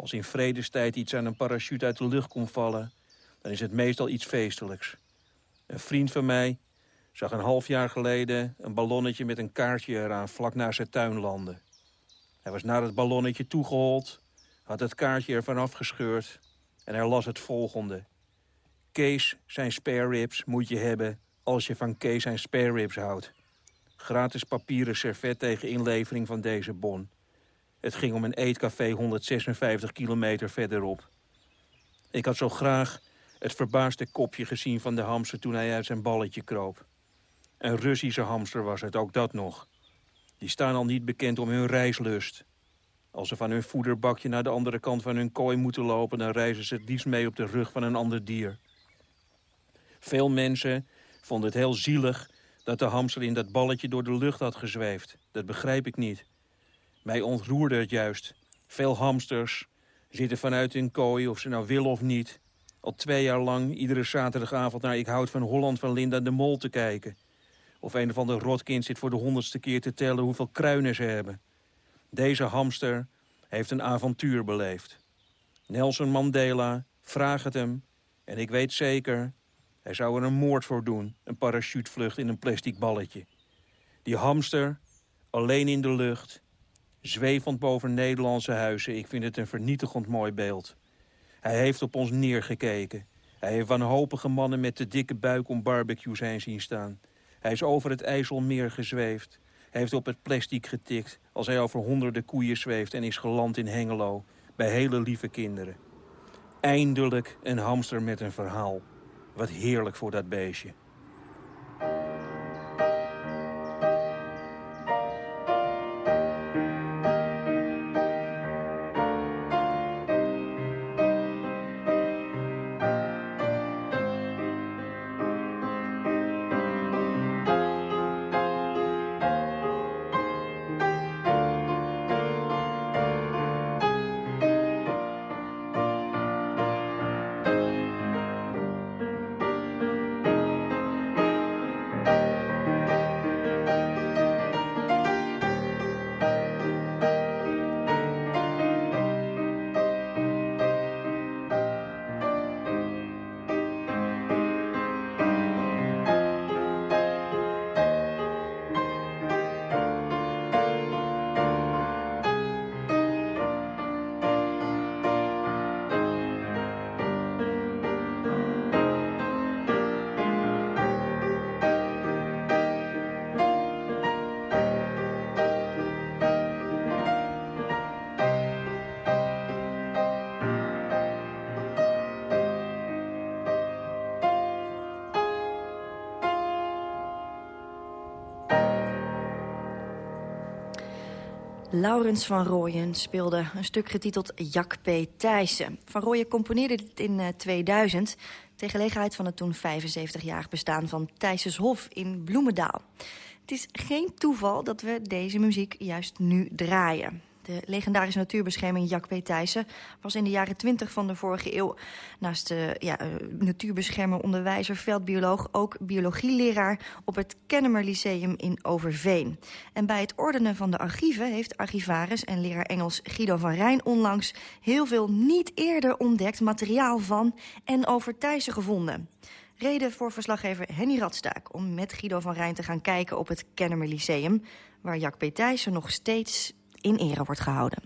Als in vredestijd iets aan een parachute uit de lucht komt vallen... dan is het meestal iets feestelijks. Een vriend van mij zag een half jaar geleden een ballonnetje met een kaartje eraan vlak naast zijn tuin landen. Hij was naar het ballonnetje toegehold, had het kaartje ervan afgescheurd en hij las het volgende. Kees zijn spare ribs moet je hebben als je van Kees zijn spare ribs houdt. Gratis papieren servet tegen inlevering van deze bon. Het ging om een eetcafé 156 kilometer verderop. Ik had zo graag het verbaasde kopje gezien van de hamster toen hij uit zijn balletje kroop. Een Russische hamster was het, ook dat nog. Die staan al niet bekend om hun reislust. Als ze van hun voederbakje naar de andere kant van hun kooi moeten lopen... dan reizen ze het mee op de rug van een ander dier. Veel mensen vonden het heel zielig dat de hamster in dat balletje door de lucht had gezweefd. Dat begrijp ik niet. Mij ontroerde het juist. Veel hamsters zitten vanuit hun kooi, of ze nou willen of niet... al twee jaar lang iedere zaterdagavond naar Ik houd van Holland van Linda de Mol te kijken. Of een of ander rotkind zit voor de honderdste keer te tellen hoeveel kruinen ze hebben. Deze hamster heeft een avontuur beleefd. Nelson Mandela, vraag het hem. En ik weet zeker, hij zou er een moord voor doen. Een parachutevlucht in een plastic balletje. Die hamster, alleen in de lucht, zwevend boven Nederlandse huizen. Ik vind het een vernietigend mooi beeld. Hij heeft op ons neergekeken. Hij heeft wanhopige mannen met de dikke buik om barbecues heen zien staan. Hij is over het IJsselmeer gezweefd. Hij heeft op het plastic getikt als hij over honderden koeien zweeft... en is geland in Hengelo bij hele lieve kinderen. Eindelijk een hamster met een verhaal. Wat heerlijk voor dat beestje. Laurens van Rooyen speelde een stuk getiteld Jak P. Thijssen. Van Rooyen componeerde dit in 2000... ter gelegenheid van het toen 75-jarig bestaan van Thijssenshof in Bloemendaal. Het is geen toeval dat we deze muziek juist nu draaien. De legendarische natuurbescherming Jack P. Thijssen was in de jaren 20 van de vorige eeuw... naast de ja, natuurbeschermer, onderwijzer, veldbioloog... ook biologieleraar op het Kennemer Lyceum in Overveen. En bij het ordenen van de archieven heeft archivaris en leraar Engels Guido van Rijn... onlangs heel veel niet eerder ontdekt materiaal van en over Thijssen gevonden. Reden voor verslaggever Henny Radstaak om met Guido van Rijn te gaan kijken op het Kennemer Lyceum... waar Jack P. Thijssen nog steeds in ere wordt gehouden.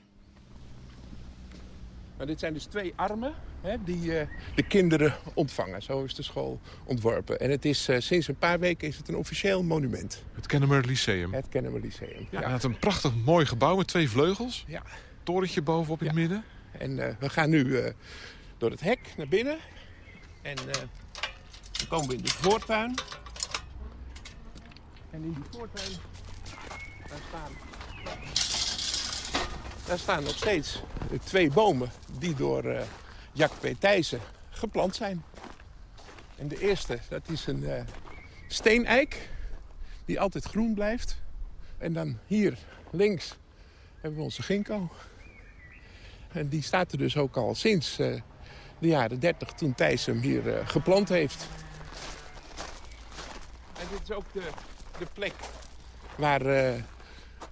Nou, dit zijn dus twee armen hè, die uh, de kinderen ontvangen. Zo is de school ontworpen. En het is, uh, sinds een paar weken is het een officieel monument. Het Kennemer Lyceum. Het Kennemer Lyceum, ja. ja. Het is een prachtig mooi gebouw met twee vleugels. Ja. Torentje bovenop in het midden. En uh, we gaan nu door het hek naar binnen. En dan komen we in de voortuin. En in die voortuin daar staan daar staan nog steeds twee bomen die door uh, Jack P. Thijssen geplant zijn. En de eerste, dat is een uh, steeneik die altijd groen blijft. En dan hier links hebben we onze ginkgo. En die staat er dus ook al sinds uh, de jaren 30 toen Thijs hem hier geplant heeft. En dit is ook de, de plek waar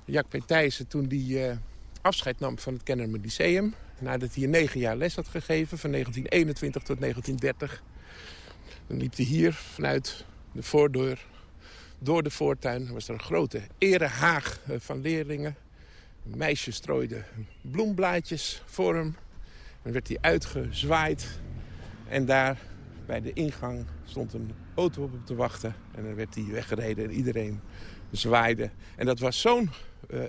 Jack P. Thijssen toen die afscheid nam van het Kennemer Lyceum. Nadat hij negen jaar les had gegeven, van 1921 tot 1930. Dan liep hij hier vanuit de voordeur, door de voortuin. Was er een grote erehaag eh, van leerlingen. Meisjes strooiden bloemblaadjes voor hem. Dan werd hij uitgezwaaid. En daar bij de ingang stond een auto op hem te wachten. En dan werd hij weggereden en iedereen zwaaide. En dat was zo'n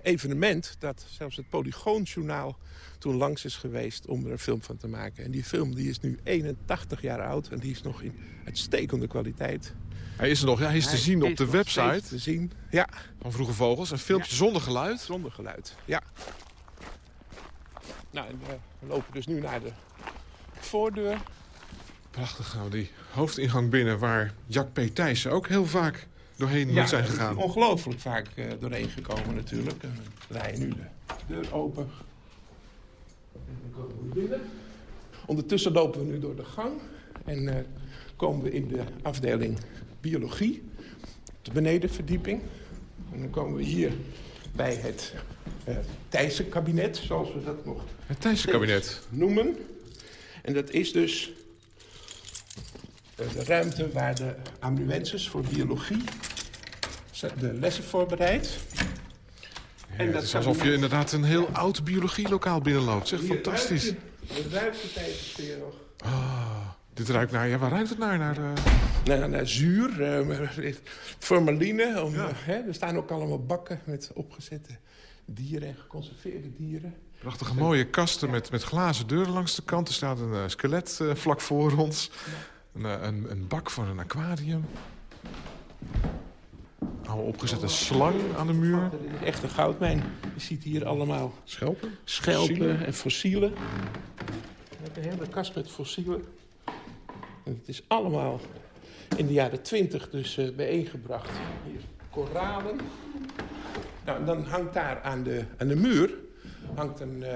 evenement dat zelfs het Polygoonjournaal toen langs is geweest om er een film van te maken. En die film die is nu 81 jaar oud en die is nog in uitstekende kwaliteit. Hij is er nog, ja, hij is te zien op de website te zien. Ja. van Vroege Vogels. Een filmpje ja. zonder geluid. Zonder geluid, ja. Nou, en, uh, we lopen dus nu naar de voordeur. Prachtig gaan we die hoofdingang binnen waar Jack P. Thijssen ook heel vaak doorheen ja, moet zijn gegaan. ongelooflijk vaak uh, doorheen gekomen natuurlijk. En we draaien nu de deur open. En dan komen we binnen. Ondertussen lopen we nu door de gang. En uh, komen we in de afdeling biologie. De benedenverdieping. En dan komen we hier bij het uh, Thijssen-kabinet, zoals we dat nog het Thijssen-kabinet noemen. En dat is dus de ruimte waar de amanuenses voor biologie de lessen voorbereidt. Ja, en dat is alsof je inderdaad een heel oud biologielokaal binnenloopt. Zeg, fantastisch. De ruikt de sfeer nog. Ah, dit ruikt naar... Ja, waar ruikt het naar? Naar, uh... naar, naar zuur, uh, formaline. Om, ja. uh, hè, er staan ook allemaal bakken met opgezette dieren en geconserveerde dieren. Prachtige mooie kasten met, met glazen deuren langs de kant. Er staat een skelet vlak voor ons. Een, een, een bak voor een aquarium oude opgezette slang aan de muur. Echt een goudmijn. Je ziet hier allemaal schelpen, schelpen fossielen. en fossielen. We hebben een hele kast met fossielen. En het is allemaal in de jaren twintig dus uh, bijeengebracht. Hier koralen. Nou, en dan hangt daar aan de, aan de muur hangt een uh,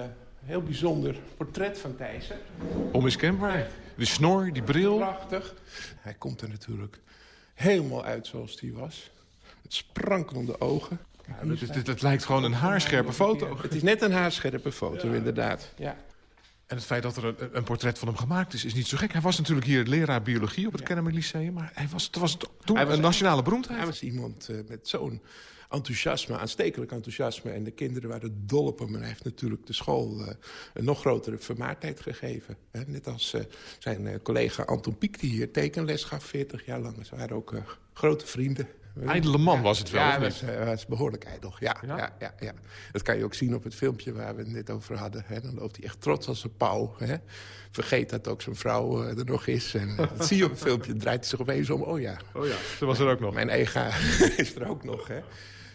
heel bijzonder portret van Thijssen. Onmiskenbaar. Die snor, die bril. Prachtig. Hij komt er natuurlijk helemaal uit zoals hij was. Het sprankelende ogen. Ja, het, het, het, lijkt gewoon een haarscherpe foto. Het is net een haarscherpe foto, ja. inderdaad. Ja. En het feit dat er een, een, portret van hem gemaakt is, is niet zo gek. Hij was natuurlijk hier leraar biologie op het ja. Kennemer Lyceum. Maar hij was, het was toen hij was, een nationale beroemdheid. Hij was iemand uh, met zo'n enthousiasme, aanstekelijk enthousiasme. En de kinderen waren dol op hem. En hij heeft natuurlijk de school uh, een nog grotere vermaardheid gegeven. Hè? Net als uh, zijn uh, collega Anton Pieck, die hier tekenles gaf 40 jaar lang. Ze waren ook grote vrienden. Ijdele man ja, was het wel, Ja, hij was, was, behoorlijk ijdel. Ja, ja? Ja, ja, Dat kan je ook zien op het filmpje waar we het net over hadden. Hè. Dan loopt hij echt trots als een pauw. Hè. Vergeet dat ook zijn vrouw uh, er nog is. En, uh, dat zie je op het filmpje. Draait hij zich opeens om. Oh ja. Oh ja, ze was er ook nog. Mijn ega is er ook nog. Hè.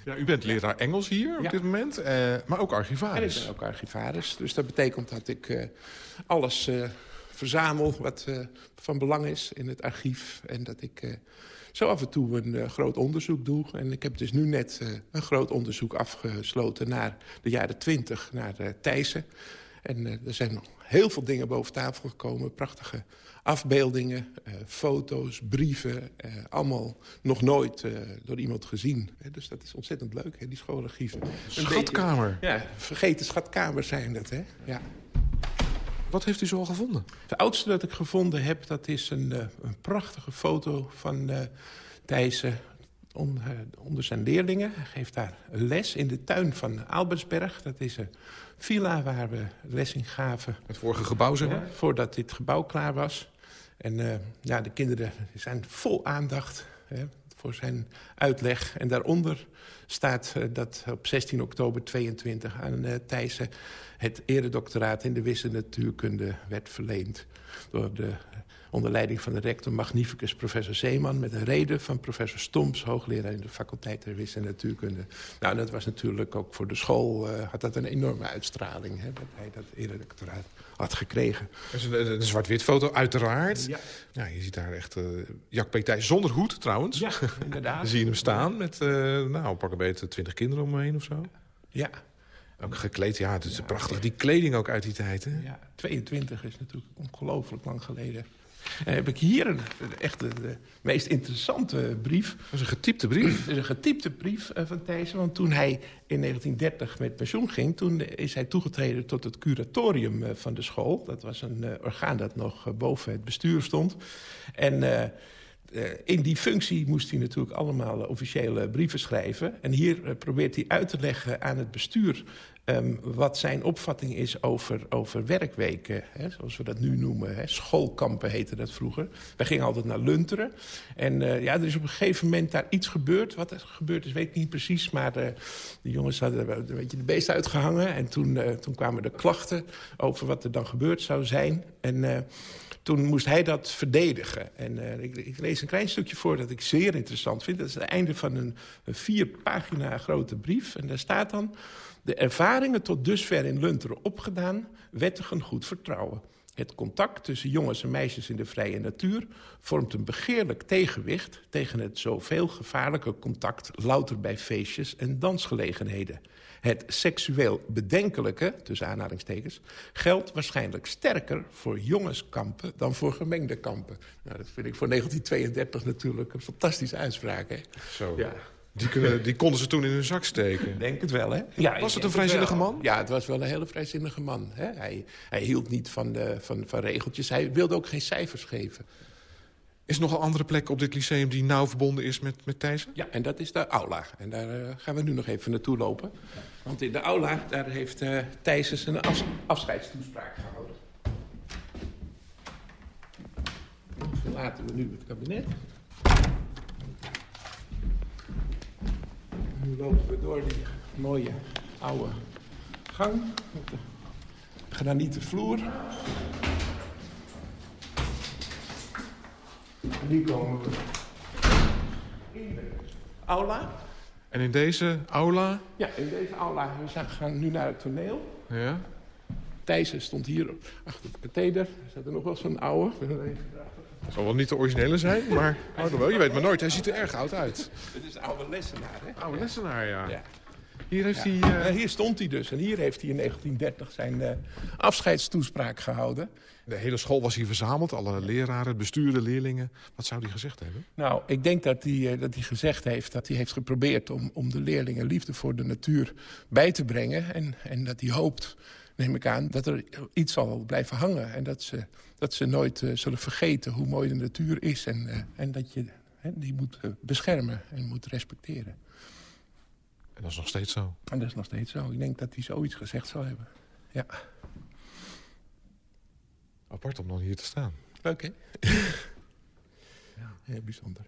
Ja, u bent leraar Engels hier op dit moment, eh, maar ook archivaris. En ik ben ook archivaris. Dus dat betekent dat ik eh, alles eh, verzamel wat eh, van belang is in het archief. En dat ik eh, zo af en toe een eh, groot onderzoek doe. En ik heb dus nu net eh, een groot onderzoek afgesloten naar de jaren twintig, naar uh, Thijssen. En eh, er zijn nog heel veel dingen boven tafel gekomen. Prachtige afbeeldingen, eh, foto's, brieven. eh, allemaal nog nooit eh, door iemand gezien. Dus dat is ontzettend leuk, hè, die schoolarchieven. Een Schatkamer. beetje- ja, vergeten schatkamers zijn dat, hè? Ja. Wat heeft u zo al gevonden? De oudste dat ik gevonden heb, dat is een, eh, een prachtige foto van eh Thijssen on- eh, onder zijn leerlingen. Hij geeft daar les in de tuin van Albersberg. Dat is een villa waar we les in gaven. Het vorige gebouw, zeg maar? Ja, voordat dit gebouw klaar was. En eh, ja, de kinderen zijn vol aandacht hè, voor zijn uitleg. En daaronder staat eh, dat op 16 oktober 22 aan eh Thijssen... het eredoctoraat in de wiskunde natuurkunde werd verleend... door de onder leiding van de rector magnificus professor Zeeman... met een reden van professor Stomps, hoogleraar in de faculteit der wiskunde en natuurkunde. Nou, dat was natuurlijk ook voor de school, eh, had dat een enorme uitstraling... Hè, dat hij dat eredoctoraat had gekregen. Dat is een, een zwart-wit foto, uiteraard. Ja. Ja, je ziet daar echt uh, Jack P. Thijs zonder hoed, trouwens. Ja, inderdaad. Dan zie je hem staan met, uh, nou, pak een beetje twintig kinderen om hem heen of zo. Ja. Ook gekleed, ja, het is ja, prachtig. Die kleding ook uit die tijd, hè? Ja, 22 is natuurlijk ongelooflijk lang geleden. En heb ik hier een, echt de, de, meest interessante brief. Dat is een getypte brief? Dat is een getypte brief uh, van Thijssen. Want toen hij in 1930 met pensioen ging... toen is hij toegetreden tot het curatorium uh, van de school. Dat was een orgaan dat nog boven het bestuur stond. En... Uh, in die functie moest hij natuurlijk allemaal officiële brieven schrijven. En hier probeert hij uit te leggen aan het bestuur... Um, wat zijn opvatting is over, over werkweken, hè, zoals we dat nu noemen. Hè. Schoolkampen heette dat vroeger. Wij gingen altijd naar Lunteren. En uh, ja, er is op een gegeven moment daar iets gebeurd. Wat er gebeurd is, weet ik niet precies. Maar uh, de jongens hadden een beetje de beest uitgehangen. En toen, uh, toen kwamen de klachten over wat er dan gebeurd zou zijn. En toen moest hij dat verdedigen. En ik, ik, lees een klein stukje voor dat ik zeer interessant vind. Dat is het einde van een, een vier pagina grote brief. En daar staat dan... De ervaringen tot dusver in Lunteren opgedaan... wettigen goed vertrouwen. Het contact tussen jongens en meisjes in de vrije natuur... vormt een begeerlijk tegenwicht... tegen het zoveel gevaarlijke contact... louter bij feestjes en dansgelegenheden. Het seksueel bedenkelijke, tussen aanhalingstekens... geldt waarschijnlijk sterker voor jongenskampen dan voor gemengde kampen. Nou, dat vind ik voor 1932 natuurlijk een fantastische uitspraak. Hè? Zo. Ja. Die, kunnen, die, konden ze toen in hun zak steken. Denk het wel, hè? Ja, was het een vrijzinnige man? Ja, het was wel een hele vrijzinnige man. Hè? Hij, hij hield niet van, de, van, van regeltjes. Hij wilde ook geen cijfers geven. Is er nog een andere plek op dit lyceum die nauw verbonden is met, met Thijssen? Ja, en dat is de aula. En daar uh, gaan we nu nog even naartoe lopen. Want in de aula, daar heeft uh, Thijssen zijn af, afscheidstoespraak gehouden. Dan verlaten we nu het kabinet. Nu lopen we door die mooie oude gang met de granieten vloer. En nu komen we in de aula. En in deze aula? Ja, in deze aula. We gaan nu naar het toneel. Ja. Thijssen stond hier achter de katheder. Er zat er nog wel zo'n oude. Het zal wel niet de originele zijn, maar oh, wel. je weet maar nooit. Hij ziet er erg oud uit. Het is oude lessenaar, hè? Oude lessenaar, ja. ja. Hier, heeft ja. hij, uh... hier stond hij dus. En hier heeft hij in 1930 zijn uh, afscheidstoespraak gehouden. De hele school was hier verzameld. Alle leraren, bestuurder, leerlingen. Wat zou hij gezegd hebben? Nou, ik denk dat hij, uh, dat hij gezegd heeft... dat hij heeft geprobeerd om, om de leerlingen liefde voor de natuur bij te brengen. En, en dat hij hoopt, neem ik aan, dat er iets zal blijven hangen. En dat ze, dat ze nooit zullen vergeten hoe mooi de natuur is. En, en dat je die moet beschermen en moet respecteren. En dat is nog steeds zo? En dat is nog steeds zo. Ik denk dat hij zoiets gezegd zou hebben. Ja. Apart om dan hier te staan. Oké. Okay. ja. Heel bijzonder.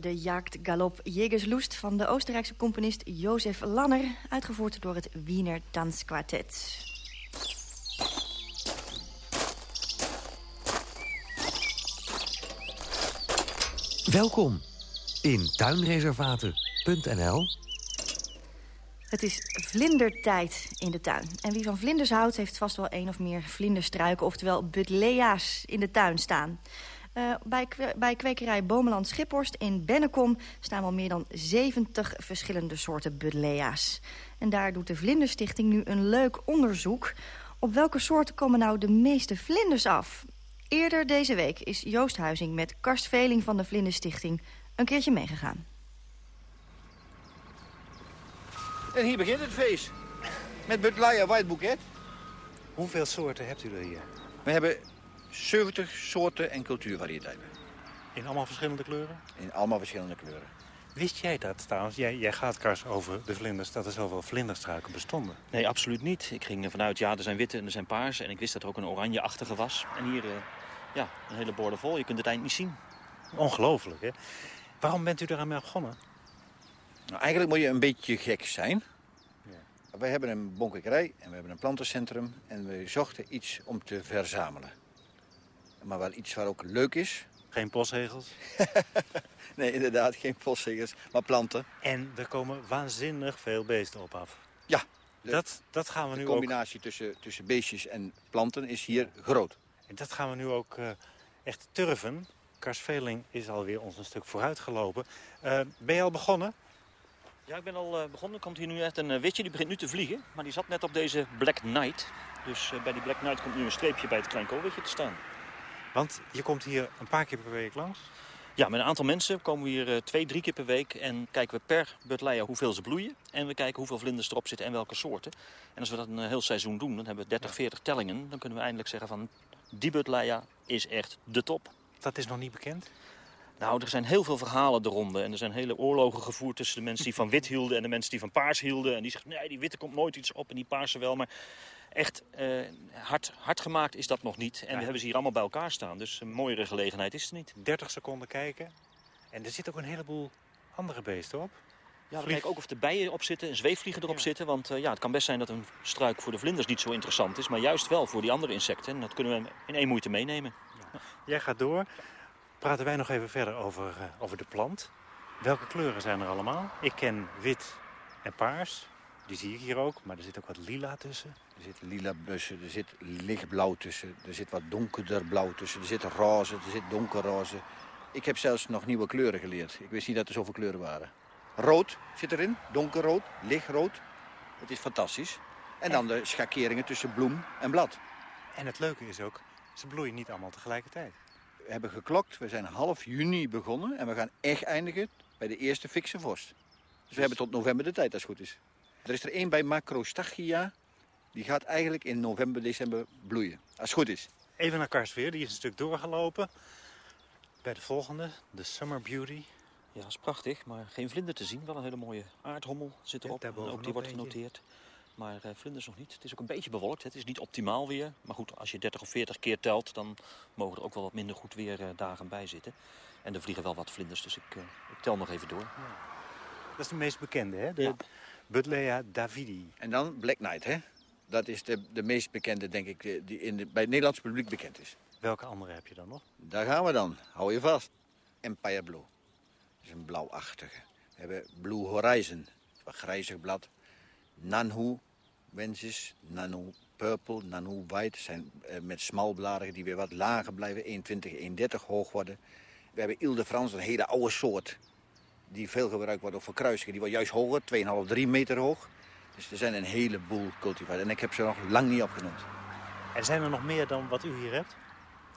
De Jagd Galop Jägerslust van de Oostenrijkse componist Jozef Lanner... uitgevoerd door het Wiener Dansquartet. Welkom in tuinreservaten.nl. Het is vlindertijd in de tuin. En wie van vlinders houdt, heeft vast wel één of meer vlinderstruiken... oftewel budlea's in de tuin staan. Uh, bij, bij kwekerij Bomeland Schiphorst in Bennekom... staan al meer dan 70 verschillende soorten budlea's. En daar doet de Vlinderstichting nu een leuk onderzoek... op welke soorten komen nou de meeste vlinders af? Eerder deze week is Joost Huizing met Karst Veling van de Vlinderstichting... een keertje meegegaan. En hier begint het feest. Met Butlaia White Bouquet. Hoeveel soorten hebt u er hier? We hebben 70 soorten en cultuurvariëteiten. In allemaal verschillende kleuren? In allemaal verschillende kleuren. Wist jij dat trouwens? Jij, jij gaat, Kars, over de vlinders, dat er zoveel vlinderstruiken bestonden. Nee, absoluut niet. Ik ging vanuit, ja, er zijn witte en er zijn paars. En ik wist dat er ook een oranjeachtige was. En hier, uh, ja, een hele borden vol. Je kunt het eind niet zien. Ongelooflijk, hè? Waarom bent u eraan mee begonnen? Nou, eigenlijk moet je een beetje gek zijn. Ja. Wij hebben een bonkerij en we hebben een plantencentrum. En we zochten iets om te verzamelen. Maar wel iets waar ook leuk is. Geen postzegels? nee, inderdaad, geen postzegels, maar planten. En er komen waanzinnig veel beesten op af. Ja. dat, dat gaan we nu De combinatie tussen, tussen beestjes en planten is hier groot. En dat gaan we nu ook uh, echt turven. Kars Veling is alweer ons een stuk vooruit gelopen. Uh, ben je al begonnen? Ja, ik ben al uh, begonnen. Er komt hier nu echt een witje, die begint nu te vliegen. Maar die zat net op deze Black Knight. Dus bij die Black Knight komt nu een streepje bij het klein koolwitje te staan. Want je komt hier een paar keer per week langs? Ja, met een aantal mensen komen we hier twee, drie keer per week. En kijken we per butleia hoeveel ze bloeien. En we kijken hoeveel vlinders erop zitten en welke soorten. En als we dat een heel seizoen doen, dan hebben we 30, 40 tellingen. Dan kunnen we eindelijk zeggen van die butleia is echt de top. Dat is nog niet bekend? Nou, er zijn heel veel verhalen de ronde. En er zijn hele oorlogen gevoerd tussen de mensen die van wit hielden... en de mensen die van paars hielden. En die zeggen, nee, die witte komt nooit iets op en die paarse wel. Maar echt uh, hard, hard gemaakt is dat nog niet. En we hebben ze hier allemaal bij elkaar staan. Dus een mooiere gelegenheid is het niet. 30 seconden kijken. En er zit ook een heleboel andere beesten op. Ja, we kijken ook of de bijen op zitten en zweefvliegen erop zitten. Want uh, ja, het kan best zijn dat een struik voor de vlinders niet zo interessant is. Maar juist wel voor die andere insecten. En dat kunnen we in één moeite meenemen. Ja. Jij gaat door. Praten wij nog even verder over, uh, over de plant. Welke kleuren zijn er allemaal? Ik ken wit en paars. Die zie ik hier ook, maar er zit ook wat lila tussen. Er zit lila bussen, er zit lichtblauw tussen, er zit wat donkerder blauw tussen, er zit roze, er zit donkerroze. Ik heb zelfs nog nieuwe kleuren geleerd. Ik wist niet dat er zoveel kleuren waren. Rood zit erin, donkerrood, lichtrood. Het is fantastisch. En dan de schakeringen tussen bloem en blad. En het leuke is ook, ze bloeien niet allemaal tegelijkertijd. We hebben geklokt, we zijn half juni begonnen en we gaan echt eindigen bij de eerste fikse vorst. Dus we hebben tot november de tijd, als het goed is. Er is er één bij Macrostachia. Die gaat eigenlijk in november, december bloeien. Als het goed is. Even naar Karsweer, die is een stuk doorgelopen. Bij de volgende, de Summer Beauty. Ja, dat is prachtig, maar geen vlinder te zien. Wel een hele mooie aardhommel zit erop. Ja, ook die wordt genoteerd. Maar uh, vlinders nog niet. Het is ook een beetje bewolkt. Het is niet optimaal weer. Maar goed, als je 30 of 40 keer telt, dan mogen er ook wel wat minder goed weer uh, dagen bij zitten. En er vliegen wel wat vlinders, dus ik, uh, ik tel nog even door. Ja. Dat is de meest bekende, hè? De ja. Butlea davidi. En dan Black Knight, hè? Dat is de, de meest bekende, denk ik, die in de, bij het Nederlands publiek bekend is. Welke andere heb je dan nog? Daar gaan we dan. Hou je vast. Empire Blue. Dat is een blauwachtige. We hebben Blue Horizon. Een grijzig blad. Nanhu Wensis. Nanu Purple. Nanu White. zijn uh, met smalbladeren die weer wat lager blijven. 1,20, 1,30 hoog worden. We hebben Ile de France, een hele oude soort. Die veel gebruikt wordt voor kruisingen. Die wordt juist hoger, 2,5, 3 meter hoog. Dus er zijn een heleboel cultivars. En ik heb ze nog lang niet opgenoemd. En zijn er nog meer dan wat u hier hebt?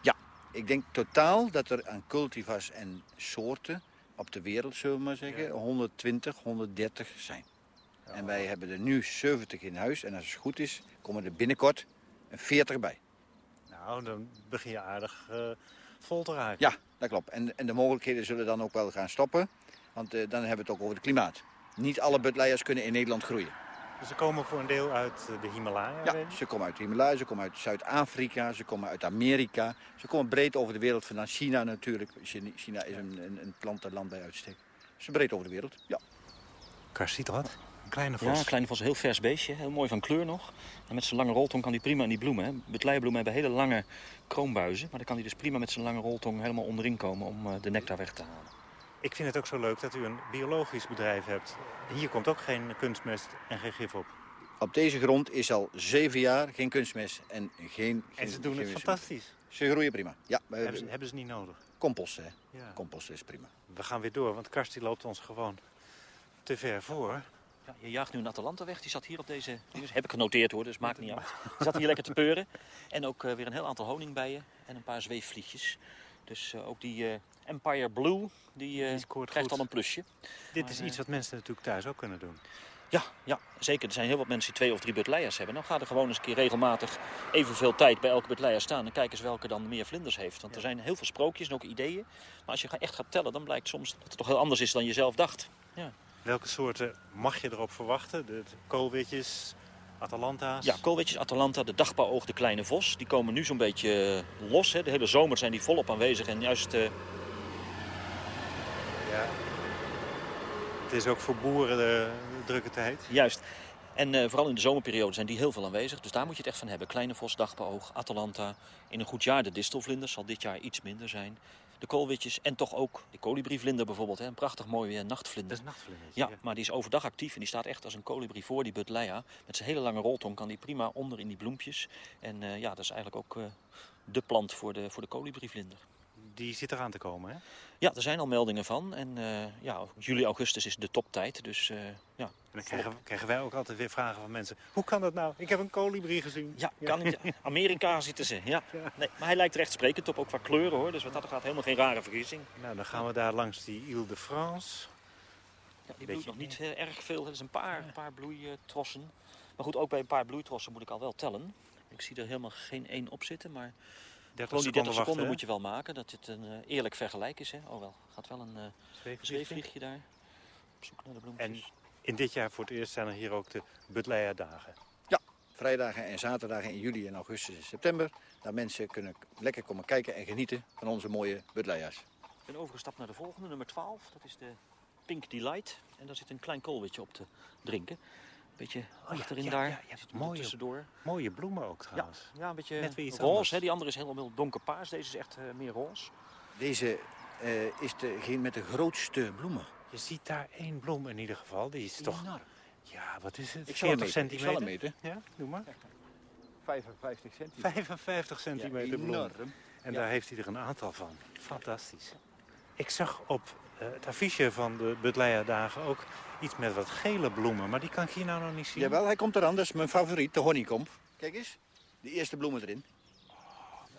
Ja, ik denk totaal dat er aan cultivars en soorten op de wereld, zullen we maar zeggen, ja. 120, 130 zijn. Ja. En wij hebben er nu 70 in huis. En als het goed is, komen er binnenkort een 40 bij. Nou, dan begin je aardig uh, vol te raken. Ja, dat klopt. En, en de mogelijkheden zullen dan ook wel gaan stoppen. Want uh, dan hebben we het ook over het klimaat. Niet alle butleiers kunnen in Nederland groeien. Dus ze komen voor een deel uit eh, de Himalaya? Ja, ze komen uit de Himalaya, ze komen uit Zuid-Afrika, ze komen uit Amerika. Ze komen breed over de wereld, vandaan China natuurlijk. China is een, een, een plantenland bij uitstek. Ze breed over de wereld, ja. Kars ziet wat? Een kleine vos. Ja, een kleine vos, heel vers beestje. Heel mooi van kleur nog. En met zijn lange roltong kan hij prima in die bloemen. Hè. Betlijbloemen hebben hele lange kroonbuizen. Maar dan kan hij dus prima met zijn lange roltong helemaal onderin komen om uh, de nectar weg te halen. Ik vind het ook zo leuk dat u een biologisch bedrijf hebt. Hier komt ook geen kunstmest en geen gif op. Op deze grond is al zeven jaar geen kunstmest en geen... En ze doen het fantastisch. Ze groeien prima. Ja, hebben, ze, hebben ze niet nodig? Compost, hè. Ja. Compost is prima. We gaan weer door, want Karst loopt ons gewoon te ver voor. Ja, je jaagt nu een Atalanta weg. Die zat hier op deze... Heb ik genoteerd hoor, dus maakt niet uit. Die zat hier lekker te peuren. En ook uh, weer een heel aantal honingbijen en een paar zweefvliegjes. Dus uh, ook die uh, Empire Blue, die, die krijgt goed. dan een plusje. Dit maar, is iets wat mensen natuurlijk thuis ook kunnen doen. Ja, ja, zeker. Er zijn heel wat mensen die twee of drie butleiers hebben. Dan ga er gewoon eens een keer regelmatig evenveel tijd bij elke butleier staan. En kijk eens welke dan meer vlinders heeft. Want er zijn heel veel sprookjes en ook ideeën. Maar als je echt gaat tellen, dan blijkt soms dat het toch heel anders is dan je zelf dacht. Ja. Welke soorten mag je erop verwachten? De koolwitjes, Atalanta's? Ja, koolwitjes, Atalanta, de dagbouwoog, de kleine vos. Die komen nu zo'n beetje los. Hè. De hele zomer zijn die volop aanwezig. En juist... Uh... Ja. Het is ook voor boeren de drukke tijd. Juist. En uh, vooral in de zomerperiode zijn die heel veel aanwezig. Dus daar moet je het echt van hebben. Kleine vos, dagbouwoog, Atalanta. In een goed jaar de distelvlinder zal dit jaar iets minder zijn de koolwitjes en toch ook de kolibrievlinder bijvoorbeeld. Hè, een prachtig mooi nachtvlinder. Dat is nachtvlinder. Ja, maar die is overdag actief en die staat echt als een kolibrie voor, die Butleia. Met zijn hele lange roltong kan die prima onder in die bloempjes. En uh, ja, dat is eigenlijk ook uh, de plant voor de, voor de kolibrievlinder. Die zit eraan te komen, hè? Ja, er zijn al meldingen van. En uh, ja, juli, augustus is de toptijd. Dus ja. En dan krijgen, krijgen, wij ook altijd weer vragen van mensen. Hoe kan dat nou? Ik heb een kolibrie gezien. Ja, kan niet. Amerika zitten ze. Ja. Nee, maar hij lijkt recht sprekend op, ook qua kleuren hoor. Dus wat dat gaat helemaal geen rare vergissing. Nou, dan gaan we daar langs die Ile de France. Ja, die bloeit nog niet heel erg veel. Er zijn een paar, een paar bloeitrossen. Maar goed, ook bij een paar bloeitrossen moet ik al wel tellen. Ik zie er helemaal geen één op zitten, maar... 30 Gewoon die 30 seconden, wachten, moet je wel maken, dat het een uh, eerlijk vergelijk is. Hè? Oh wel, gaat wel een uh, zweefvliegje daar. Op zoek naar de bloempjes. En in dit jaar voor het eerst zijn er hier ook de Butleia dagen. Ja, vrijdagen en zaterdagen in juli en augustus en september. Daar mensen kunnen lekker komen kijken en genieten van onze mooie Butleia's. Ik ben overgestapt naar de volgende, nummer 12. Dat is de Pink Delight. En daar zit een klein koolwitje op te drinken. Beetje oh, ja, achterin ja, daar. Ja, ja, mooie, tussendoor. mooie bloemen ook trouwens. Ja, ja een beetje Net roze. Hè? Die andere is helemaal donkerpaars. Deze is echt uh, meer roze. Deze uh, is degene met de grootste bloemen. Je ziet daar één bloem in ieder geval. Die is toch... Enorm. Ja, wat is het? Ik 40 centimeter? Ik zal hem meten. Ja, doe maar. 55 centimeter. 55 centimeter ja, bloem. En daar heeft hij er een aantal van. Fantastisch. Ik zag op uh, het affiche van de Butleia dagen ook iets met wat gele bloemen. Maar die kan ik hier nou nog niet zien. Jawel, hij komt eraan. Dat is mijn favoriet, de honeykomp. Kijk eens, de eerste bloemen erin.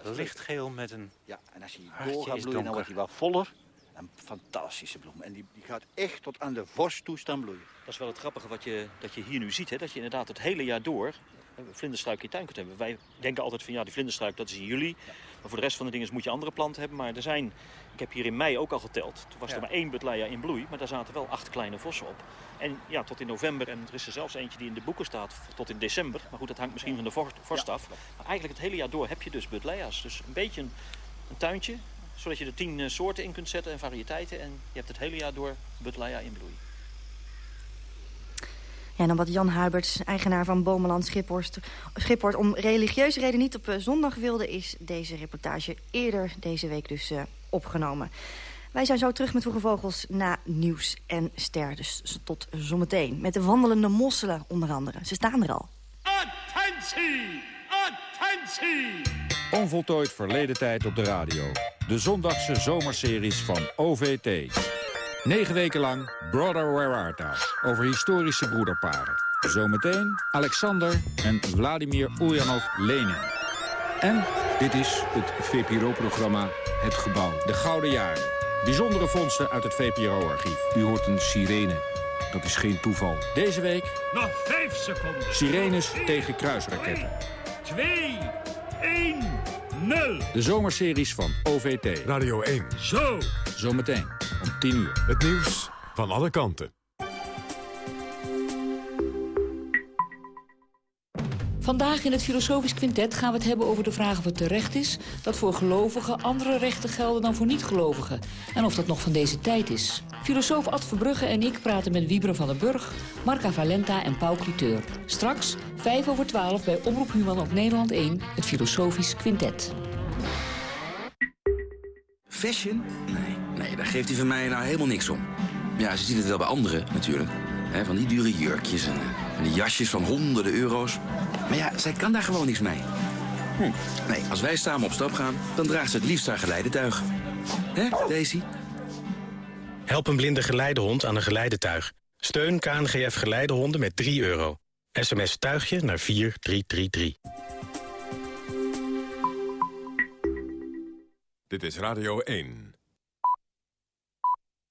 Oh, lichtgeel met een Ja, en als hij door gaat bloeien, dan wordt hij wel voller. Een fantastische bloem. En die, die gaat echt tot aan de vorst toe staan bloeien. Dat is wel het grappige wat je, dat je hier nu ziet. Hè? Dat je inderdaad het hele jaar door vlinderstruik in je tuin kunt hebben. Wij denken altijd van ja, die vlinderstruik dat is in juli. Maar voor de rest van de dingen moet je andere planten hebben. Maar er zijn, ik heb hier in mei ook al geteld. Toen was er maar één butleia in bloei. Maar daar zaten wel acht kleine vossen op. En ja, tot in november. En er is er zelfs eentje die in de boeken staat tot in december. Maar goed, dat hangt misschien van de vorst af. Maar eigenlijk het hele jaar door heb je dus butleia's. Dus een beetje een, een tuintje zodat je er tien eh, soorten in kunt zetten en variëteiten. En je hebt het hele jaar door Butleia in bloei. Ja, dan wat Jan Huiberts, eigenaar van Bomeland Schiphorst, Schiphorst... om religieuze reden niet op eh, zondag wilde... is deze reportage eerder deze week dus uh, opgenomen. Wij zijn zo terug met Vroege Vogels na Nieuws en Ster. Dus tot zometeen. Met de wandelende mosselen onder andere. Ze staan er al. Attentie! Attentie! Onvoltooid verleden tijd op de radio. De zondagse zomerseries van OVT. Negen weken lang Brother Where Art Thou? Over historische broederparen. Zometeen Alexander en Vladimir Ulyanov Lenin. En dit is het VPRO-programma Het Gebouw. De Gouden Jaren. Bijzondere vondsten uit het VPRO-archief. U hoort een sirene. Dat is geen toeval. Deze week... Nog vijf seconden. Sirenes tegen kruisraketten. 2, 1, 0. De zomerseries van OVT. Radio 1. Zo. Zometeen om 10 uur. Het nieuws van alle kanten. Vandaag in het Filosofisch Quintet gaan we het hebben over de vraag of het terecht is... dat voor gelovigen andere rechten gelden dan voor niet-gelovigen. En of dat nog van deze tijd is. Filosoof Ad Verbrugge en ik praten met Wiebren van den Burg... Marca Valenta en Paul Cliteur. Straks, 5 over 12 bij Omroep Human op Nederland 1... het Filosofisch Quintet. Fashion? Nee, nee, daar geeft hij van mij nou helemaal niks om. Ja, ze ziet het wel bij anderen natuurlijk. He, van die dure jurkjes en, en die jasjes van honderden euro's. Maar ja, zij kan daar gewoon niks mee. Hm. Nee, als wij samen op stap gaan, dan draagt ze het liefst haar geleidetuig. Hè, Daisy? Help een blinde geleidehond aan een geleidetuig. Steun KNGF Geleidehonden met 3 euro. SMS tuigje naar 4333. Dit is Radio 1.